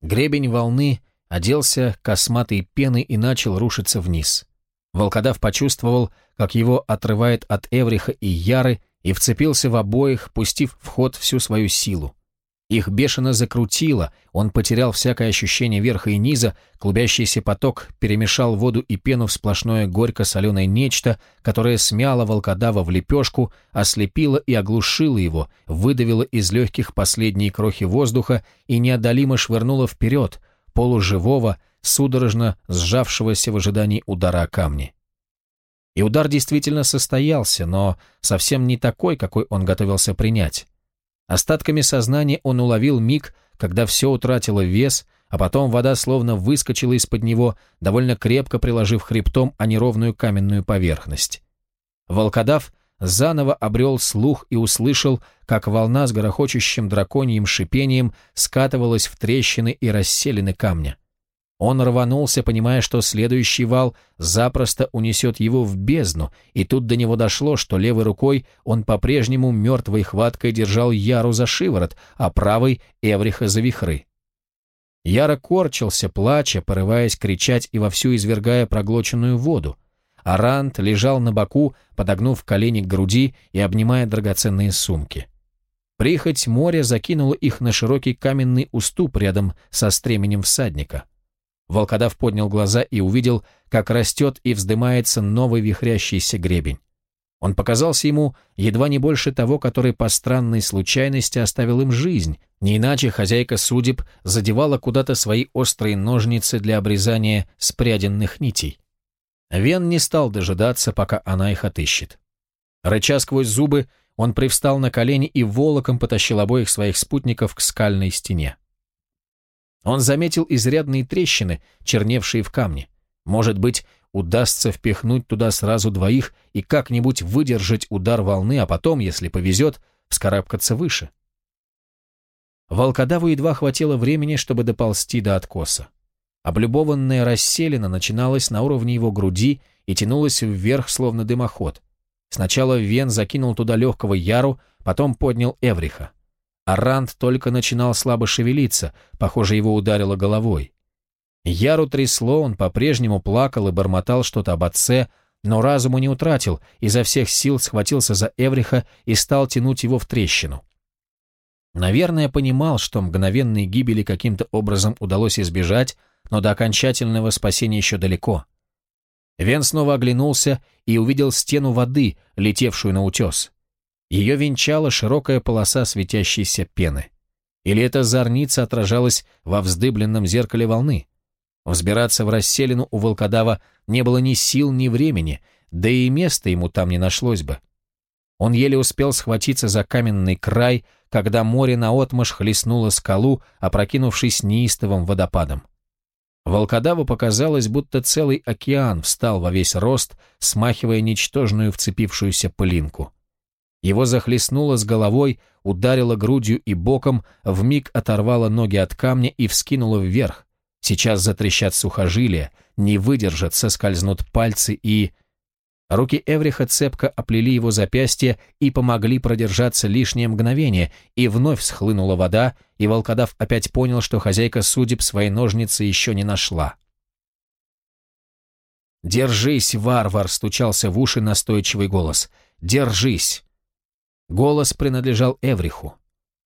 Гребень волны оделся косматой пены и начал рушиться вниз. Волкодав почувствовал, как его отрывает от Эвриха и Яры, и вцепился в обоих, пустив в ход всю свою силу. Их бешено закрутило, он потерял всякое ощущение верха и низа, клубящийся поток перемешал воду и пену в сплошное горько-соленое нечто, которое смяло волкодава в лепешку, ослепило и оглушило его, выдавило из легких последние крохи воздуха и неодолимо швырнуло вперед, полуживого, судорожно сжавшегося в ожидании удара о камни. И удар действительно состоялся, но совсем не такой, какой он готовился принять. Остатками сознания он уловил миг, когда все утратило вес, а потом вода словно выскочила из-под него, довольно крепко приложив хребтом о неровную каменную поверхность. Волкодав заново обрел слух и услышал, как волна с горохочущим драконьим шипением скатывалась в трещины и расселены камня. Он рванулся, понимая, что следующий вал запросто унесет его в бездну, и тут до него дошло, что левой рукой он по-прежнему мертвой хваткой держал Яру за шиворот, а правой — Эвриха за вихры. Яра корчился, плача, порываясь кричать и вовсю извергая проглоченную воду. Арант лежал на боку, подогнув колени к груди и обнимая драгоценные сумки. Прихоть моря закинула их на широкий каменный уступ рядом со стременем всадника — Волкодав поднял глаза и увидел, как растет и вздымается новый вихрящийся гребень. Он показался ему едва не больше того, который по странной случайности оставил им жизнь. Не иначе хозяйка судеб задевала куда-то свои острые ножницы для обрезания спряденных нитей. Вен не стал дожидаться, пока она их отыщет. Рыча сквозь зубы, он привстал на колени и волоком потащил обоих своих спутников к скальной стене. Он заметил изрядные трещины, черневшие в камне. Может быть, удастся впихнуть туда сразу двоих и как-нибудь выдержать удар волны, а потом, если повезет, вскарабкаться выше. Волкодаву едва хватило времени, чтобы доползти до откоса. Облюбованная расселина начиналась на уровне его груди и тянулась вверх, словно дымоход. Сначала Вен закинул туда легкого Яру, потом поднял Эвриха. Арант только начинал слабо шевелиться, похоже, его ударило головой. Яру трясло, он по-прежнему плакал и бормотал что-то об отце, но разуму не утратил, изо всех сил схватился за Эвриха и стал тянуть его в трещину. Наверное, понимал, что мгновенной гибели каким-то образом удалось избежать, но до окончательного спасения еще далеко. Вен снова оглянулся и увидел стену воды, летевшую на утес. Ее венчала широкая полоса светящейся пены. Или эта зорница отражалась во вздыбленном зеркале волны? Взбираться в расселину у волкодава не было ни сил, ни времени, да и места ему там не нашлось бы. Он еле успел схватиться за каменный край, когда море наотмашь хлестнуло скалу, опрокинувшись неистовым водопадом. Волкодаву показалось, будто целый океан встал во весь рост, смахивая ничтожную вцепившуюся пылинку. Его захлестнуло с головой, ударило грудью и боком, вмиг оторвало ноги от камня и вскинуло вверх. Сейчас затрещат сухожилия, не выдержат, соскользнут пальцы и... Руки Эвриха цепко оплели его запястье и помогли продержаться лишнее мгновение, и вновь схлынула вода, и волкодав опять понял, что хозяйка судеб своей ножницы еще не нашла. «Держись, варвар!» — стучался в уши настойчивый голос. «Держись!» Голос принадлежал Эвриху.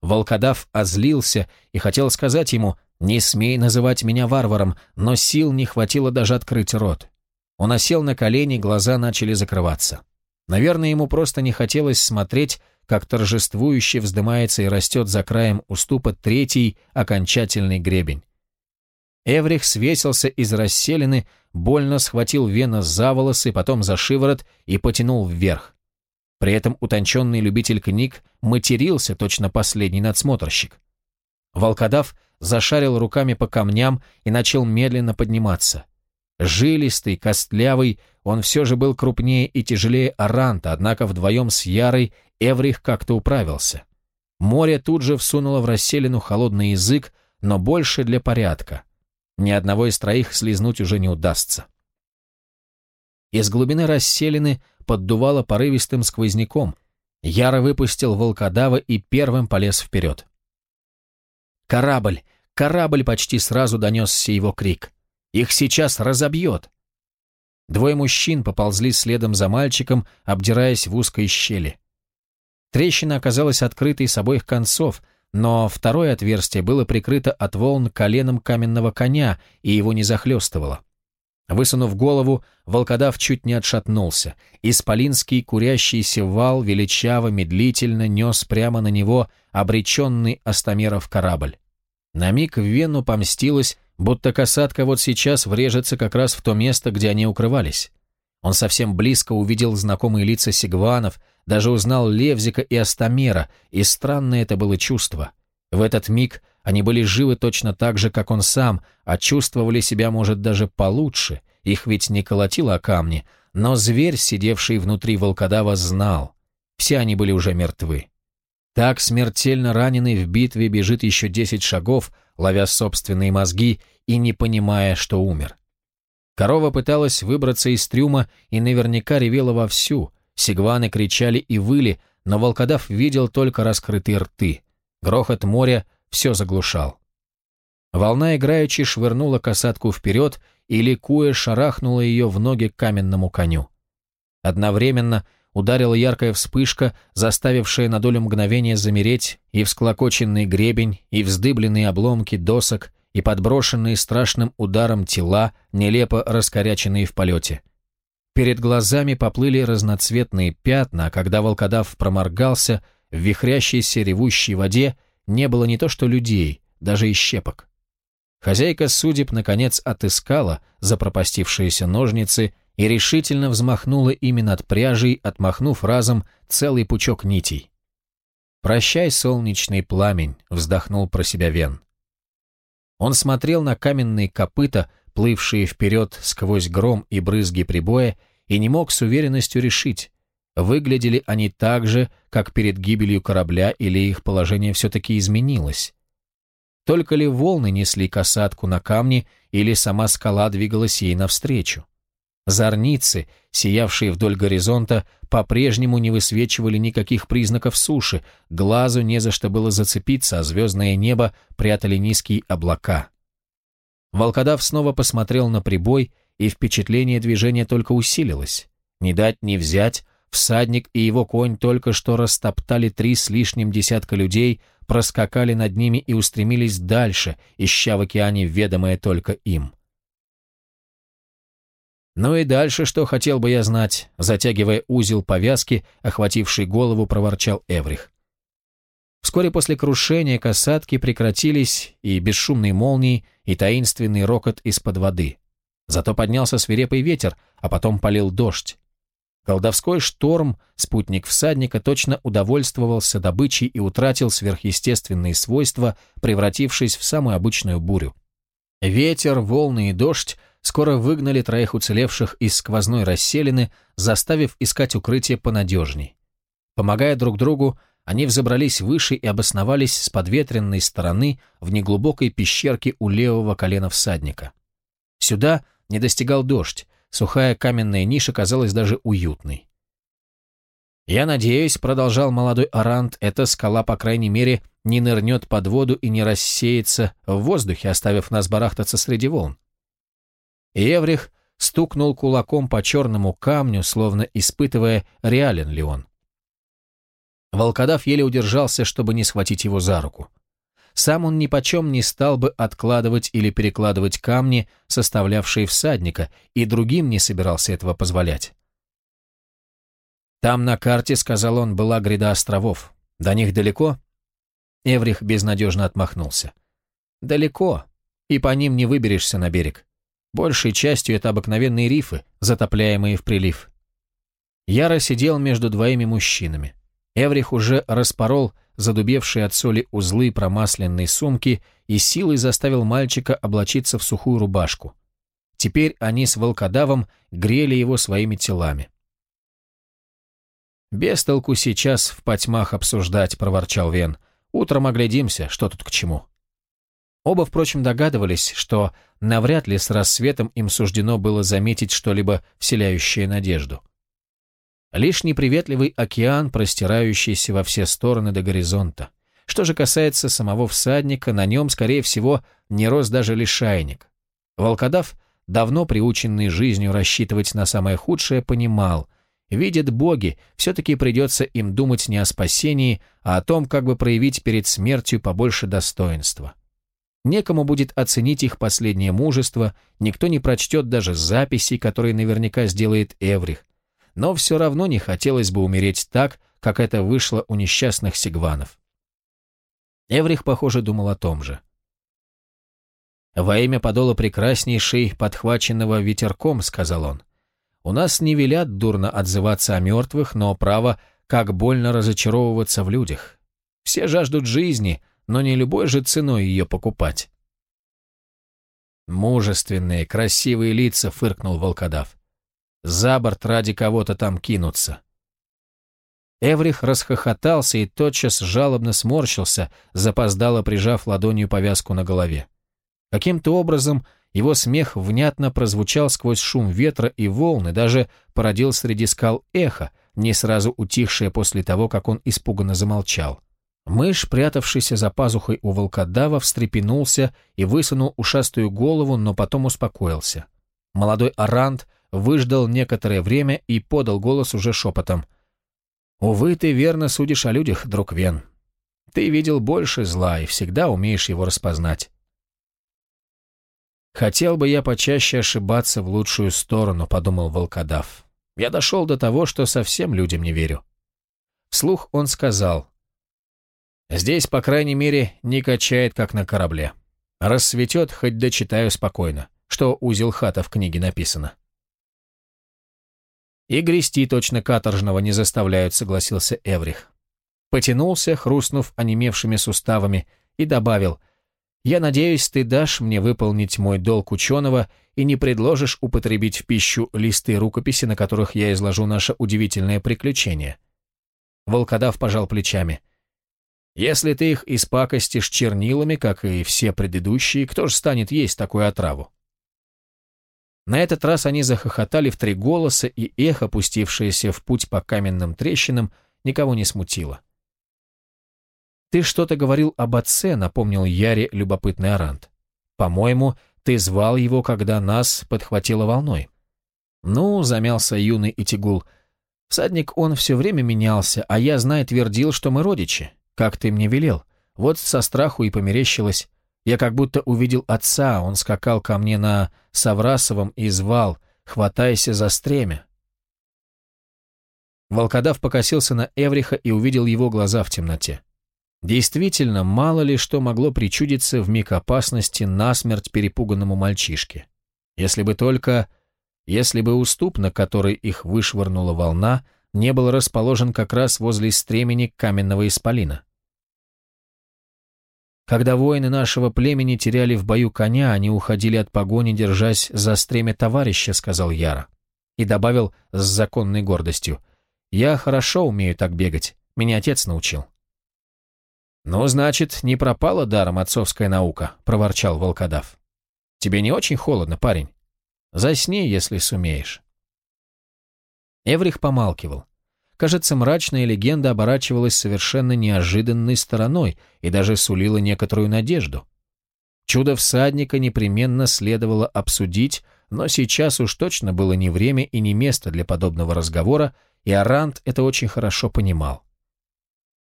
Волкодав озлился и хотел сказать ему «Не смей называть меня варваром», но сил не хватило даже открыть рот. Он осел на колени, глаза начали закрываться. Наверное, ему просто не хотелось смотреть, как торжествующе вздымается и растет за краем уступа третий окончательный гребень. Эврих свесился из расселины, больно схватил Вена за волосы, потом за шиворот и потянул вверх. При этом утонченный любитель книг матерился точно последний надсмотрщик. Волкодав зашарил руками по камням и начал медленно подниматься. Жилистый, костлявый, он все же был крупнее и тяжелее Аранта, однако вдвоем с Ярой Эврих как-то управился. Море тут же всунуло в расселину холодный язык, но больше для порядка. Ни одного из троих слезнуть уже не удастся. Из глубины расселины поддувало порывистым сквозняком. Яро выпустил волкодава и первым полез вперед. «Корабль! Корабль!» — почти сразу донесся его крик. «Их сейчас разобьет!» Двое мужчин поползли следом за мальчиком, обдираясь в узкой щели. Трещина оказалась открытой с обоих концов, но второе отверстие было прикрыто от волн коленом каменного коня, и его не захлестывало. Высунув голову, волкодав чуть не отшатнулся. Исполинский курящийся вал величаво, медлительно нес прямо на него обреченный Остомеров корабль. На миг в вену помстилось, будто касатка вот сейчас врежется как раз в то место, где они укрывались. Он совсем близко увидел знакомые лица сигванов, даже узнал Левзика и Остомера, и странное это было чувство. В этот миг они были живы точно так же, как он сам, а чувствовали себя, может, даже получше. Их ведь не колотило о камни, но зверь, сидевший внутри волкодава, знал. Все они были уже мертвы. Так смертельно раненый в битве бежит еще десять шагов, ловя собственные мозги и не понимая, что умер. Корова пыталась выбраться из трюма и наверняка ревела вовсю. Сигваны кричали и выли, но волкодав видел только раскрытые рты. Грохот моря все заглушал. Волна играючи швырнула касатку вперед, и ликуя шарахнула ее в ноги к каменному коню. Одновременно ударила яркая вспышка, заставившая на долю мгновения замереть и всклокоченный гребень, и вздыбленные обломки досок, и подброшенные страшным ударом тела, нелепо раскоряченные в полете. Перед глазами поплыли разноцветные пятна, а когда волкодав проморгался, в вихрящейся ревущей воде — не было не то что людей, даже и щепок. Хозяйка судеб, наконец, отыскала запропастившиеся ножницы и решительно взмахнула ими над пряжей, отмахнув разом целый пучок нитей. «Прощай, солнечный пламень», — вздохнул про себя Вен. Он смотрел на каменные копыта, плывшие вперед сквозь гром и брызги прибоя, и не мог с уверенностью решить, Выглядели они так же, как перед гибелью корабля, или их положение все-таки изменилось? Только ли волны несли касатку на камни, или сама скала двигалась ей навстречу? Зорницы, сиявшие вдоль горизонта, по-прежнему не высвечивали никаких признаков суши, глазу не за что было зацепиться, а звездное небо прятали низкие облака. Волкодав снова посмотрел на прибой, и впечатление движения только усилилось. Не дать не взять, Всадник и его конь только что растоптали три с лишним десятка людей, проскакали над ними и устремились дальше, ища в океане ведомое только им. «Ну и дальше, что хотел бы я знать», — затягивая узел повязки, охвативший голову, проворчал Эврих. Вскоре после крушения касатки прекратились и бесшумные молнии, и таинственный рокот из-под воды. Зато поднялся свирепый ветер, а потом полил дождь. Колдовской шторм, спутник всадника, точно удовольствовался добычей и утратил сверхъестественные свойства, превратившись в самую обычную бурю. Ветер, волны и дождь скоро выгнали троих уцелевших из сквозной расселины, заставив искать укрытие понадежней. Помогая друг другу, они взобрались выше и обосновались с подветренной стороны в неглубокой пещерке у левого колена всадника. Сюда не достигал дождь, Сухая каменная ниша казалась даже уютной. «Я надеюсь», — продолжал молодой Орант, — «эта скала, по крайней мере, не нырнет под воду и не рассеется в воздухе, оставив нас барахтаться среди волн». Еврих стукнул кулаком по черному камню, словно испытывая, реален ли он. Волкодав еле удержался, чтобы не схватить его за руку. Сам он нипочем не стал бы откладывать или перекладывать камни, составлявшие всадника, и другим не собирался этого позволять. «Там на карте, — сказал он, — была гряда островов. До них далеко?» Эврих безнадежно отмахнулся. «Далеко, и по ним не выберешься на берег. Большей частью это обыкновенные рифы, затопляемые в прилив». Яра сидел между двоими мужчинами. Эврих уже распорол задубевшие от соли узлы промасленной сумки и силой заставил мальчика облачиться в сухую рубашку. Теперь они с волкодавом грели его своими телами. «Без толку сейчас в потьмах обсуждать», — проворчал Вен. «Утром оглядимся, что тут к чему». Оба, впрочем, догадывались, что навряд ли с рассветом им суждено было заметить что-либо вселяющее надежду. Лишь неприветливый океан, простирающийся во все стороны до горизонта. Что же касается самого всадника, на нем, скорее всего, не рос даже лишайник. Волкодав, давно приученный жизнью рассчитывать на самое худшее, понимал, видят боги, все-таки придется им думать не о спасении, а о том, как бы проявить перед смертью побольше достоинства. Некому будет оценить их последнее мужество, никто не прочтет даже записей, которые наверняка сделает Эврих но все равно не хотелось бы умереть так, как это вышло у несчастных сигванов. Эврих, похоже, думал о том же. «Во имя подола прекраснейшей, подхваченного ветерком», — сказал он. «У нас не велят дурно отзываться о мертвых, но, право, как больно разочаровываться в людях. Все жаждут жизни, но не любой же ценой ее покупать». «Мужественные, красивые лица», — фыркнул волкодав за борт ради кого-то там кинуться. Эврих расхохотался и тотчас жалобно сморщился, запоздало прижав ладонью повязку на голове. Каким-то образом его смех внятно прозвучал сквозь шум ветра и волны, даже породил среди скал эхо, не сразу утихшее после того, как он испуганно замолчал. Мышь, прятавшийся за пазухой у волкодава, встрепенулся и высунул ушастую голову, но потом успокоился. Молодой арант выждал некоторое время и подал голос уже шепотом. «Увы, ты верно судишь о людях, друг Вен. Ты видел больше зла и всегда умеешь его распознать». «Хотел бы я почаще ошибаться в лучшую сторону», — подумал волкодав. «Я дошел до того, что совсем людям не верю». Слух он сказал. «Здесь, по крайней мере, не качает, как на корабле. Рассветет, хоть дочитаю спокойно, что узел хата в книге написано». И грести точно каторжного не заставляют, согласился Эврих. Потянулся, хрустнув онемевшими суставами, и добавил, «Я надеюсь, ты дашь мне выполнить мой долг ученого и не предложишь употребить в пищу листы рукописи, на которых я изложу наше удивительное приключение». Волкодав пожал плечами. «Если ты их испакостишь чернилами, как и все предыдущие, кто же станет есть такую отраву?» На этот раз они захохотали в три голоса, и эхо, пустившееся в путь по каменным трещинам, никого не смутило. «Ты что-то говорил об отце», — напомнил Яре любопытный Арант. «По-моему, ты звал его, когда нас подхватило волной». «Ну», — замялся юный Итигул, — «всадник он все время менялся, а я, знай, твердил, что мы родичи, как ты мне велел. Вот со страху и померещилось. Я как будто увидел отца, он скакал ко мне на Саврасовом и звал «Хватайся за стремя». Волкодав покосился на Эвриха и увидел его глаза в темноте. Действительно, мало ли что могло причудиться в миг опасности насмерть перепуганному мальчишке. Если бы только... Если бы уступ, на который их вышвырнула волна, не был расположен как раз возле стремени каменного исполина. Когда воины нашего племени теряли в бою коня, они уходили от погони, держась за стремя товарища», — сказал Яра. И добавил с законной гордостью. «Я хорошо умею так бегать. Меня отец научил». «Ну, значит, не пропала даром отцовская наука», — проворчал волкодав. «Тебе не очень холодно, парень? Засни, если сумеешь». Эврих помалкивал. Кажется, мрачная легенда оборачивалась совершенно неожиданной стороной и даже сулила некоторую надежду. Чудо всадника непременно следовало обсудить, но сейчас уж точно было не время и не место для подобного разговора, и Арант это очень хорошо понимал.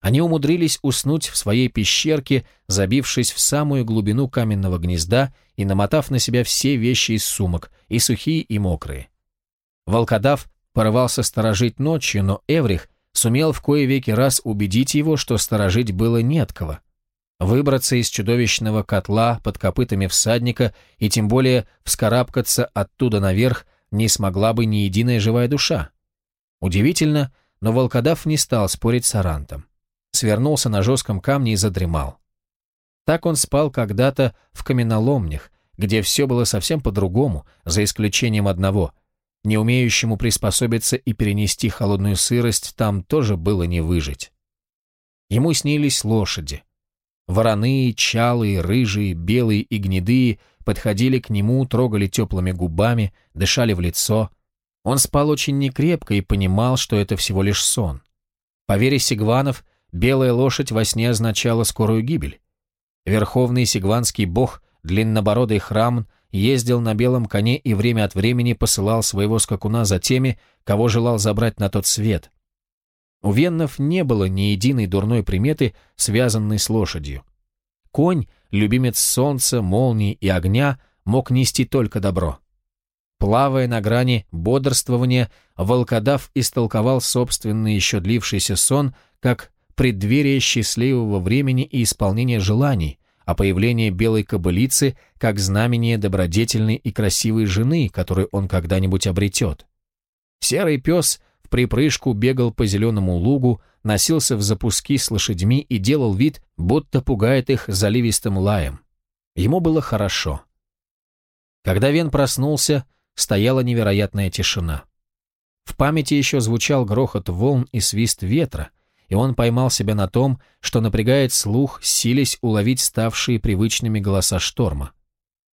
Они умудрились уснуть в своей пещерке, забившись в самую глубину каменного гнезда и намотав на себя все вещи из сумок, и сухие, и мокрые. Волкодав порывался сторожить ночью, но Эврих сумел в кое веки раз убедить его, что сторожить было нет кого. Выбраться из чудовищного котла под копытами всадника и тем более вскарабкаться оттуда наверх не смогла бы ни единая живая душа. Удивительно, но волкодав не стал спорить с Арантом. Свернулся на жестком камне и задремал. Так он спал когда-то в каменоломнях, где все было совсем по-другому, за исключением одного — не умеющему приспособиться и перенести холодную сырость, там тоже было не выжить. Ему снились лошади. Вороны, чалые, рыжие, белые и гнедые подходили к нему, трогали теплыми губами, дышали в лицо. Он спал очень некрепко и понимал, что это всего лишь сон. По вере Сигванов, белая лошадь во сне означала скорую гибель. Верховный сигванский бог, длиннобородый храм, ездил на белом коне и время от времени посылал своего скакуна за теми, кого желал забрать на тот свет. У веннов не было ни единой дурной приметы, связанной с лошадью. Конь, любимец солнца, молнии и огня, мог нести только добро. Плавая на грани бодрствования, волкодав истолковал собственный еще длившийся сон как преддверие счастливого времени и исполнения желаний, а появление белой кобылицы как знамение добродетельной и красивой жены, которую он когда-нибудь обретет. Серый пес в припрыжку бегал по зеленому лугу, носился в запуски с лошадьми и делал вид, будто пугает их заливистым лаем. Ему было хорошо. Когда Вен проснулся, стояла невероятная тишина. В памяти еще звучал грохот волн и свист ветра — и он поймал себя на том, что напрягает слух, силясь уловить ставшие привычными голоса шторма.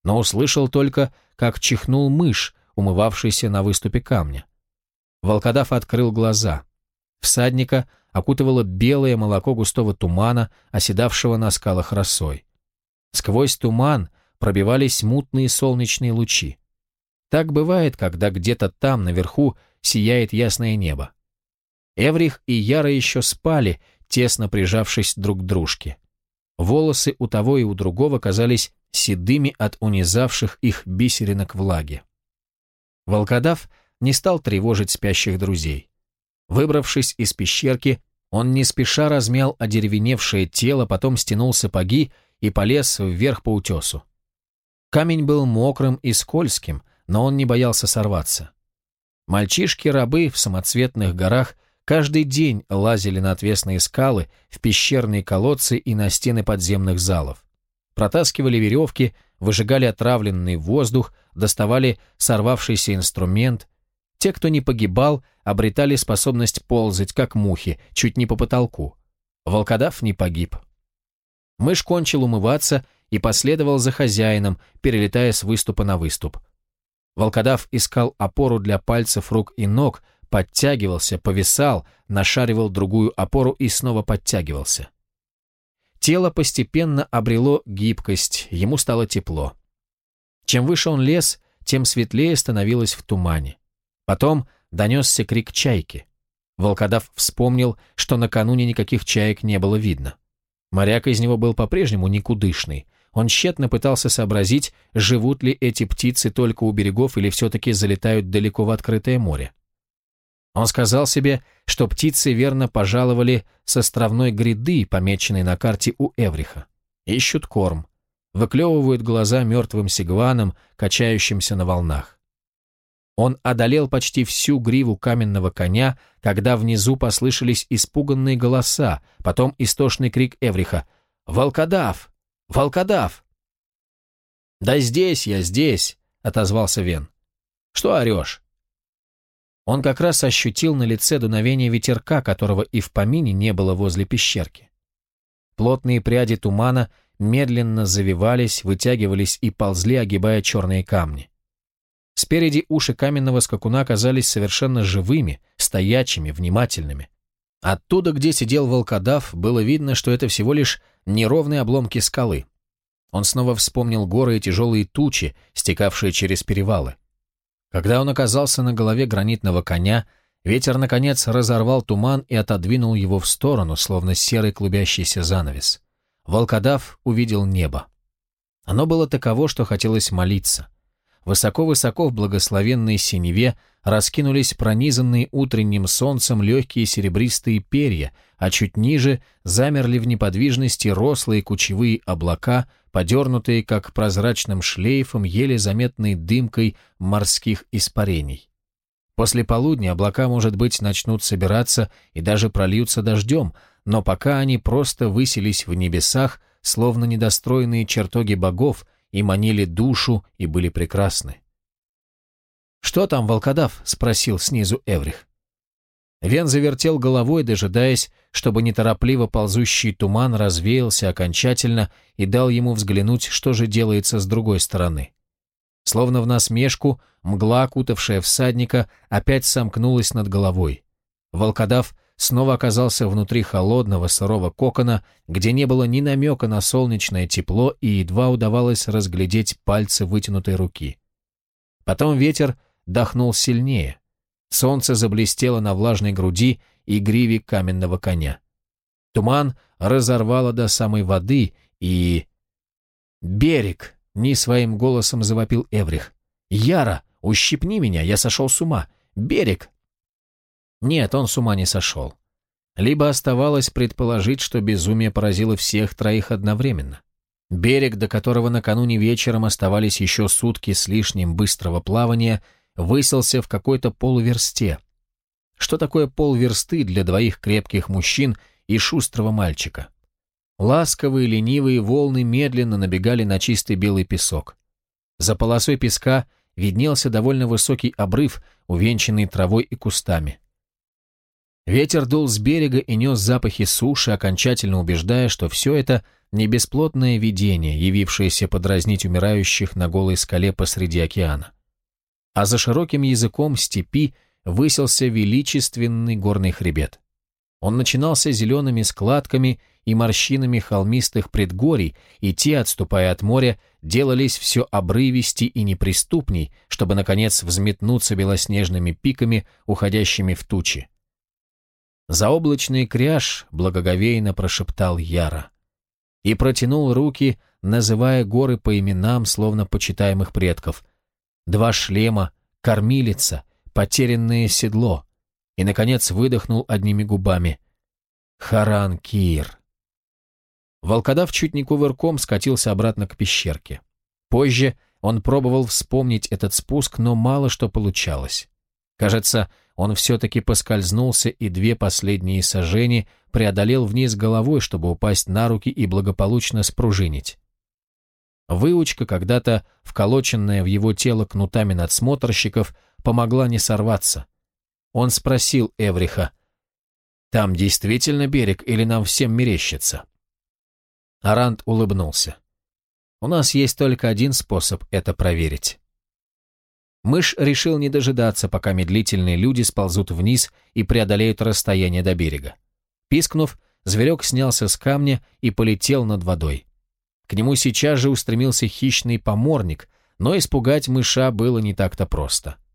Но услышал только, как чихнул мышь, умывавшийся на выступе камня. Волкодав открыл глаза. Всадника окутывало белое молоко густого тумана, оседавшего на скалах росой. Сквозь туман пробивались мутные солнечные лучи. Так бывает, когда где-то там, наверху, сияет ясное небо. Эврих и Яра еще спали, тесно прижавшись друг к дружке. Волосы у того и у другого казались седыми от унизавших их бисеринок влаги. Волкодав не стал тревожить спящих друзей. Выбравшись из пещерки, он не спеша размял одеревеневшее тело, потом стянул сапоги и полез вверх по утесу. Камень был мокрым и скользким, но он не боялся сорваться. Мальчишки-рабы в самоцветных горах – Каждый день лазили на отвесные скалы, в пещерные колодцы и на стены подземных залов. Протаскивали веревки, выжигали отравленный воздух, доставали сорвавшийся инструмент. Те, кто не погибал, обретали способность ползать, как мухи, чуть не по потолку. Волкодав не погиб. Мышь кончил умываться и последовал за хозяином, перелетая с выступа на выступ. Волкодав искал опору для пальцев рук и ног, подтягивался, повисал, нашаривал другую опору и снова подтягивался. Тело постепенно обрело гибкость, ему стало тепло. Чем выше он лез, тем светлее становилось в тумане. Потом донесся крик чайки. Волкодав вспомнил, что накануне никаких чаек не было видно. Моряк из него был по-прежнему никудышный. Он тщетно пытался сообразить, живут ли эти птицы только у берегов или все-таки залетают далеко в открытое море. Он сказал себе, что птицы верно пожаловали с островной гряды, помеченной на карте у Эвриха. Ищут корм. Выклевывают глаза мертвым сигваном, качающимся на волнах. Он одолел почти всю гриву каменного коня, когда внизу послышались испуганные голоса, потом истошный крик Эвриха «Волкодав! Волкодав!» «Да здесь я, здесь!» — отозвался Вен. «Что орешь?» Он как раз ощутил на лице дуновение ветерка, которого и в помине не было возле пещерки. Плотные пряди тумана медленно завивались, вытягивались и ползли, огибая черные камни. Спереди уши каменного скакуна казались совершенно живыми, стоячими, внимательными. Оттуда, где сидел волкодав, было видно, что это всего лишь неровные обломки скалы. Он снова вспомнил горы и тяжелые тучи, стекавшие через перевалы. Когда он оказался на голове гранитного коня, ветер, наконец, разорвал туман и отодвинул его в сторону, словно серый клубящийся занавес. Волкодав увидел небо. Оно было таково, что хотелось молиться. Высоко-высоко в благословенной синеве раскинулись пронизанные утренним солнцем легкие серебристые перья, а чуть ниже замерли в неподвижности рослые кучевые облака — подернутые, как прозрачным шлейфом, еле заметной дымкой морских испарений. После полудня облака, может быть, начнут собираться и даже прольются дождем, но пока они просто высились в небесах, словно недостроенные чертоги богов, и манили душу, и были прекрасны. «Что там, волкодав?» — спросил снизу Эврих. Вен завертел головой, дожидаясь, чтобы неторопливо ползущий туман развеялся окончательно и дал ему взглянуть, что же делается с другой стороны. Словно в насмешку, мгла, окутавшая всадника, опять сомкнулась над головой. Волкодав снова оказался внутри холодного сырого кокона, где не было ни намека на солнечное тепло и едва удавалось разглядеть пальцы вытянутой руки. Потом ветер дохнул сильнее. Солнце заблестело на влажной груди, и гриве каменного коня. Туман разорвало до самой воды, и... «Берег!» — не своим голосом завопил Эврих. «Яра, ущипни меня, я сошел с ума! Берег!» Нет, он с ума не сошел. Либо оставалось предположить, что безумие поразило всех троих одновременно. Берег, до которого накануне вечером оставались еще сутки с лишним быстрого плавания, выселся в какой-то полуверсте — что такое полверсты для двоих крепких мужчин и шустрого мальчика? Ласковые, ленивые волны медленно набегали на чистый белый песок. За полосой песка виднелся довольно высокий обрыв, увенчанный травой и кустами. Ветер дул с берега и нес запахи суши, окончательно убеждая, что все это не бесплотное видение, явившееся подразнить умирающих на голой скале посреди океана. А за широким языком степи – высился величественный горный хребет. Он начинался зелеными складками и морщинами холмистых предгорий, и те, отступая от моря, делались все обрывистей и неприступней, чтобы, наконец, взметнуться белоснежными пиками, уходящими в тучи. Заоблачный кряж благоговейно прошептал Яра и протянул руки, называя горы по именам, словно почитаемых предков. Два шлема, кормилица, потерянное седло, и, наконец, выдохнул одними губами. Харанкир. Волкодав чуть не кувырком скатился обратно к пещерке. Позже он пробовал вспомнить этот спуск, но мало что получалось. Кажется, он все-таки поскользнулся и две последние сажени преодолел вниз головой, чтобы упасть на руки и благополучно спружинить. Выучка, когда-то вколоченная в его тело кнутами надсмотрщиков, помогла не сорваться. Он спросил Эвриха, «Там действительно берег или нам всем мерещится?» Арант улыбнулся. «У нас есть только один способ это проверить». Мышь решил не дожидаться, пока медлительные люди сползут вниз и преодолеют расстояние до берега. Пискнув, зверек снялся с камня и полетел над водой. К нему сейчас же устремился хищный поморник, но испугать мыша было не так-то просто. —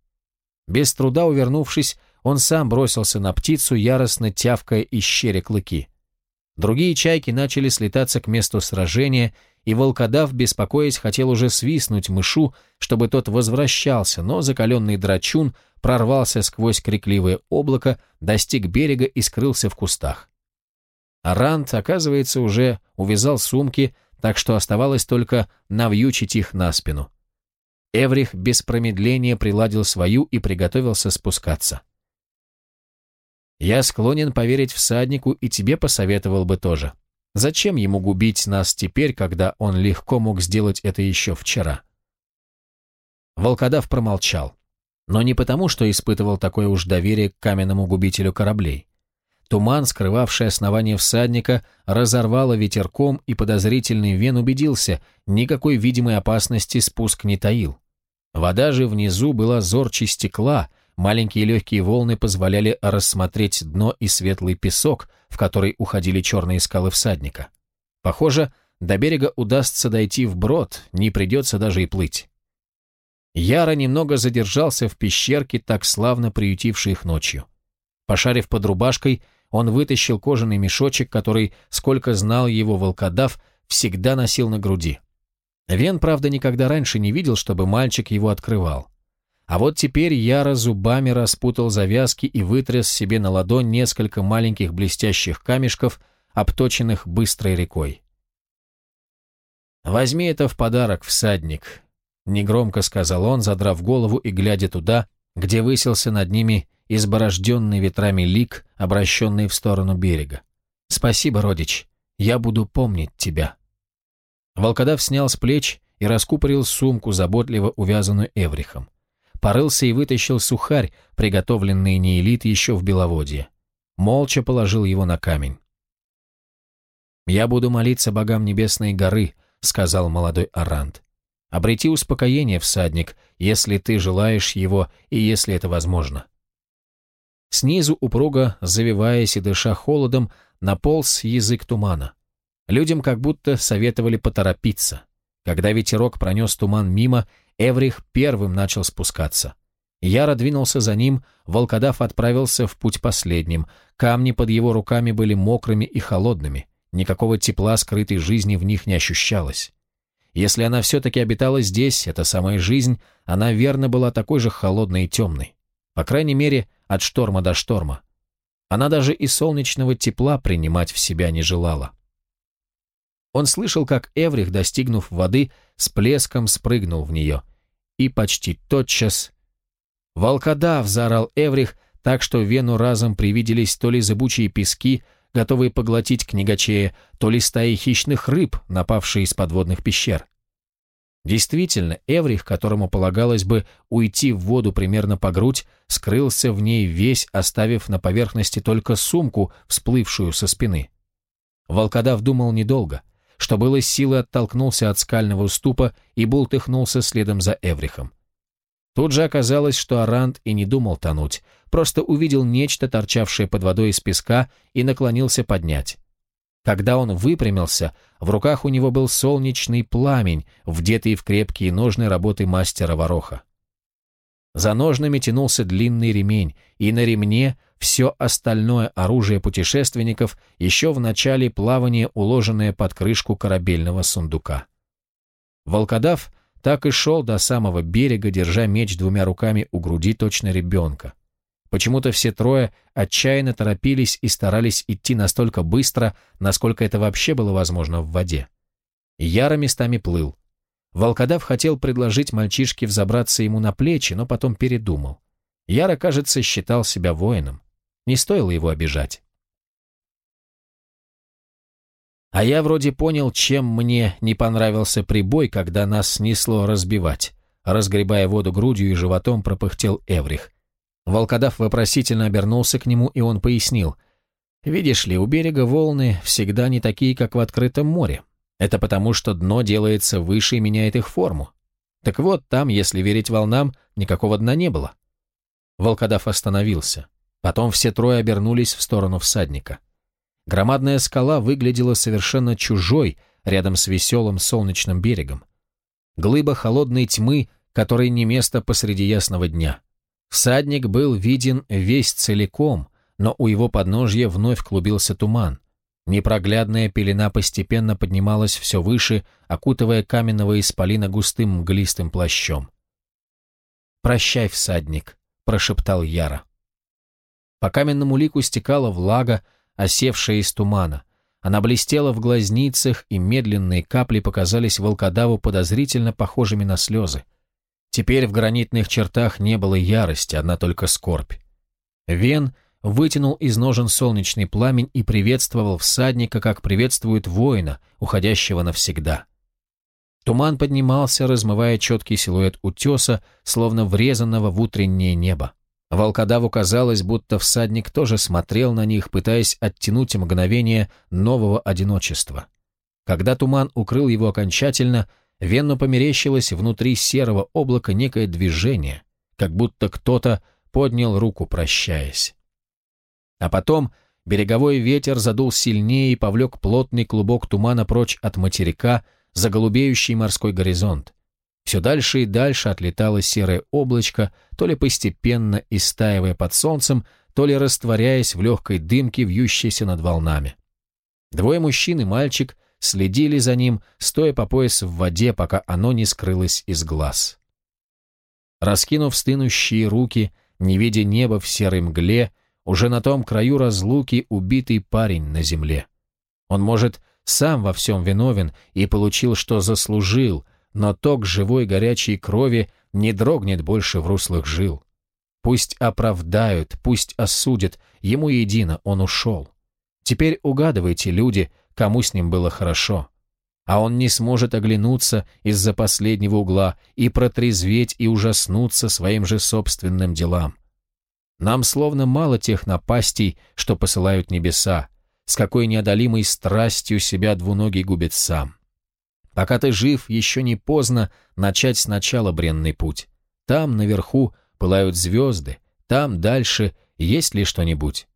без труда увернувшись, он сам бросился на птицу, яростно тявкая и щеря клыки. Другие чайки начали слетаться к месту сражения, и волкодав, беспокоясь, хотел уже свистнуть мышу, чтобы тот возвращался, но закаленный драчун прорвался сквозь крикливое облако, достиг берега и скрылся в кустах. Арант, оказывается, уже увязал сумки, так что оставалось только навьючить их на спину. Эврих без промедления приладил свою и приготовился спускаться. «Я склонен поверить всаднику и тебе посоветовал бы тоже. Зачем ему губить нас теперь, когда он легко мог сделать это еще вчера?» Волкодав промолчал. Но не потому, что испытывал такое уж доверие к каменному губителю кораблей. Туман, скрывавший основание всадника, разорвало ветерком, и подозрительный Вен убедился, никакой видимой опасности спуск не таил. Вода же внизу была зорче стекла, маленькие легкие волны позволяли рассмотреть дно и светлый песок, в который уходили черные скалы всадника. Похоже, до берега удастся дойти вброд, не придется даже и плыть. Яра немного задержался в пещерке, так славно приютившей их ночью. Пошарив под рубашкой, он вытащил кожаный мешочек, который, сколько знал его волкодав, всегда носил на груди. Вен, правда, никогда раньше не видел, чтобы мальчик его открывал. А вот теперь Яра зубами распутал завязки и вытряс себе на ладонь несколько маленьких блестящих камешков, обточенных быстрой рекой. «Возьми это в подарок, всадник», — негромко сказал он, задрав голову и глядя туда, где высился над ними изборожденный ветрами лик, обращенный в сторону берега. «Спасибо, родич, я буду помнить тебя». Волкодав снял с плеч и раскупорил сумку, заботливо увязанную эврихом. Порылся и вытащил сухарь, приготовленный неэлит еще в Беловодье. Молча положил его на камень. «Я буду молиться богам Небесной горы», — сказал молодой Арант. «Обрети успокоение, всадник, если ты желаешь его и если это возможно». Снизу упруга, завиваясь и дыша холодом, наполз язык тумана. Людям как будто советовали поторопиться. Когда ветерок пронес туман мимо, Эврих первым начал спускаться. Яро двинулся за ним, волкодав отправился в путь последним. Камни под его руками были мокрыми и холодными. Никакого тепла скрытой жизни в них не ощущалось. Если она все-таки обитала здесь, эта самая жизнь, она верно была такой же холодной и темной. По крайней мере, от шторма до шторма. Она даже и солнечного тепла принимать в себя не желала. Он слышал, как Эврих, достигнув воды, с плеском спрыгнул в нее. И почти тотчас... «Волкодав!» — заорал Эврих, так что Вену разом привиделись то ли зыбучие пески, готовые поглотить книгачея, то ли стаи хищных рыб, напавшие из подводных пещер. Действительно, Эврих, которому полагалось бы уйти в воду примерно по грудь, скрылся в ней весь, оставив на поверхности только сумку, всплывшую со спины. Волкодав думал недолго — что было силы оттолкнулся от скального уступа и бултыхнулся следом за Эврихом. Тут же оказалось, что Арант и не думал тонуть, просто увидел нечто, торчавшее под водой из песка, и наклонился поднять. Когда он выпрямился, в руках у него был солнечный пламень, вдетый в крепкие ножны работы мастера Вороха. За ножнами тянулся длинный ремень, и на ремне все остальное оружие путешественников, еще в начале плавания уложенное под крышку корабельного сундука. Волкодав так и шел до самого берега, держа меч двумя руками у груди точно ребенка. Почему-то все трое отчаянно торопились и старались идти настолько быстро, насколько это вообще было возможно в воде. Яро местами плыл. Волкодав хотел предложить мальчишке взобраться ему на плечи, но потом передумал. Яро, кажется, считал себя воином. Не стоило его обижать. А я вроде понял, чем мне не понравился прибой, когда нас снесло разбивать. Разгребая воду грудью и животом, пропыхтел Эврих. Волкодав вопросительно обернулся к нему, и он пояснил. «Видишь ли, у берега волны всегда не такие, как в открытом море. Это потому, что дно делается выше и меняет их форму. Так вот, там, если верить волнам, никакого дна не было». Волкодав остановился. Потом все трое обернулись в сторону всадника. Громадная скала выглядела совершенно чужой рядом с веселым солнечным берегом. Глыба холодной тьмы, которой не место посреди ясного дня. Всадник был виден весь целиком, но у его подножья вновь клубился туман. Непроглядная пелена постепенно поднималась все выше, окутывая каменного исполина густым мглистым плащом. «Прощай, всадник», — прошептал Яра. По каменному лику стекала влага, осевшая из тумана. Она блестела в глазницах, и медленные капли показались волкодаву подозрительно похожими на слезы. Теперь в гранитных чертах не было ярости, одна только скорбь. Вен вытянул из ножен солнечный пламень и приветствовал всадника, как приветствует воина, уходящего навсегда. Туман поднимался, размывая четкий силуэт утеса, словно врезанного в утреннее небо. Волкодаву казалось, будто всадник тоже смотрел на них, пытаясь оттянуть мгновение нового одиночества. Когда туман укрыл его окончательно, Венну померещилось внутри серого облака некое движение, как будто кто-то поднял руку, прощаясь. А потом береговой ветер задул сильнее и повлек плотный клубок тумана прочь от материка за голубеющий морской горизонт. Все дальше и дальше отлетало серое облачко, то ли постепенно истаивая под солнцем, то ли растворяясь в легкой дымке, вьющейся над волнами. Двое мужчин и мальчик следили за ним, стоя по пояс в воде, пока оно не скрылось из глаз. Раскинув стынущие руки, не видя неба в серой мгле, уже на том краю разлуки убитый парень на земле. Он, может, сам во всем виновен и получил, что заслужил — но ток живой горячей крови не дрогнет больше в руслых жил. Пусть оправдают, пусть осудят, ему едино, он ушел. Теперь угадывайте, люди, кому с ним было хорошо. А он не сможет оглянуться из-за последнего угла и протрезветь и ужаснуться своим же собственным делам. Нам словно мало тех напастей, что посылают небеса, с какой неодолимой страстью себя двуногий губит сам. Пока ты жив, еще не поздно начать сначала бренный путь. Там, наверху, пылают звезды, там, дальше, есть ли что-нибудь.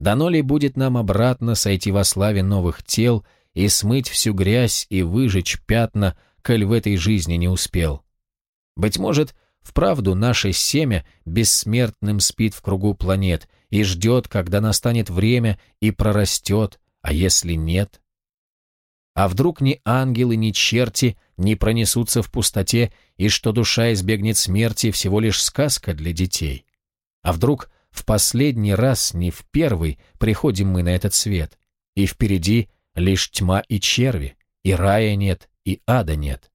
Дано ли будет нам обратно сойти во славе новых тел и смыть всю грязь и выжечь пятна, коль в этой жизни не успел? Быть может, вправду наше семя бессмертным спит в кругу планет и ждет, когда настанет время и прорастет, а если нет — а вдруг ни ангелы, ни черти не пронесутся в пустоте, и что душа избегнет смерти всего лишь сказка для детей? А вдруг в последний раз, не в первый, приходим мы на этот свет, и впереди лишь тьма и черви, и рая нет, и ада нет,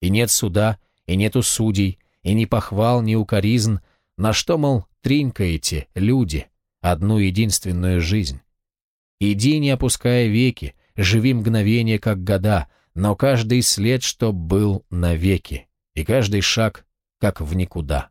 и нет суда, и нету судей, и ни похвал, ни укоризн, на что, мол, тринкаете, люди, одну единственную жизнь? Иди, не опуская веки, Живи мгновение, как года, но каждый след, что был навеки, и каждый шаг, как в никуда.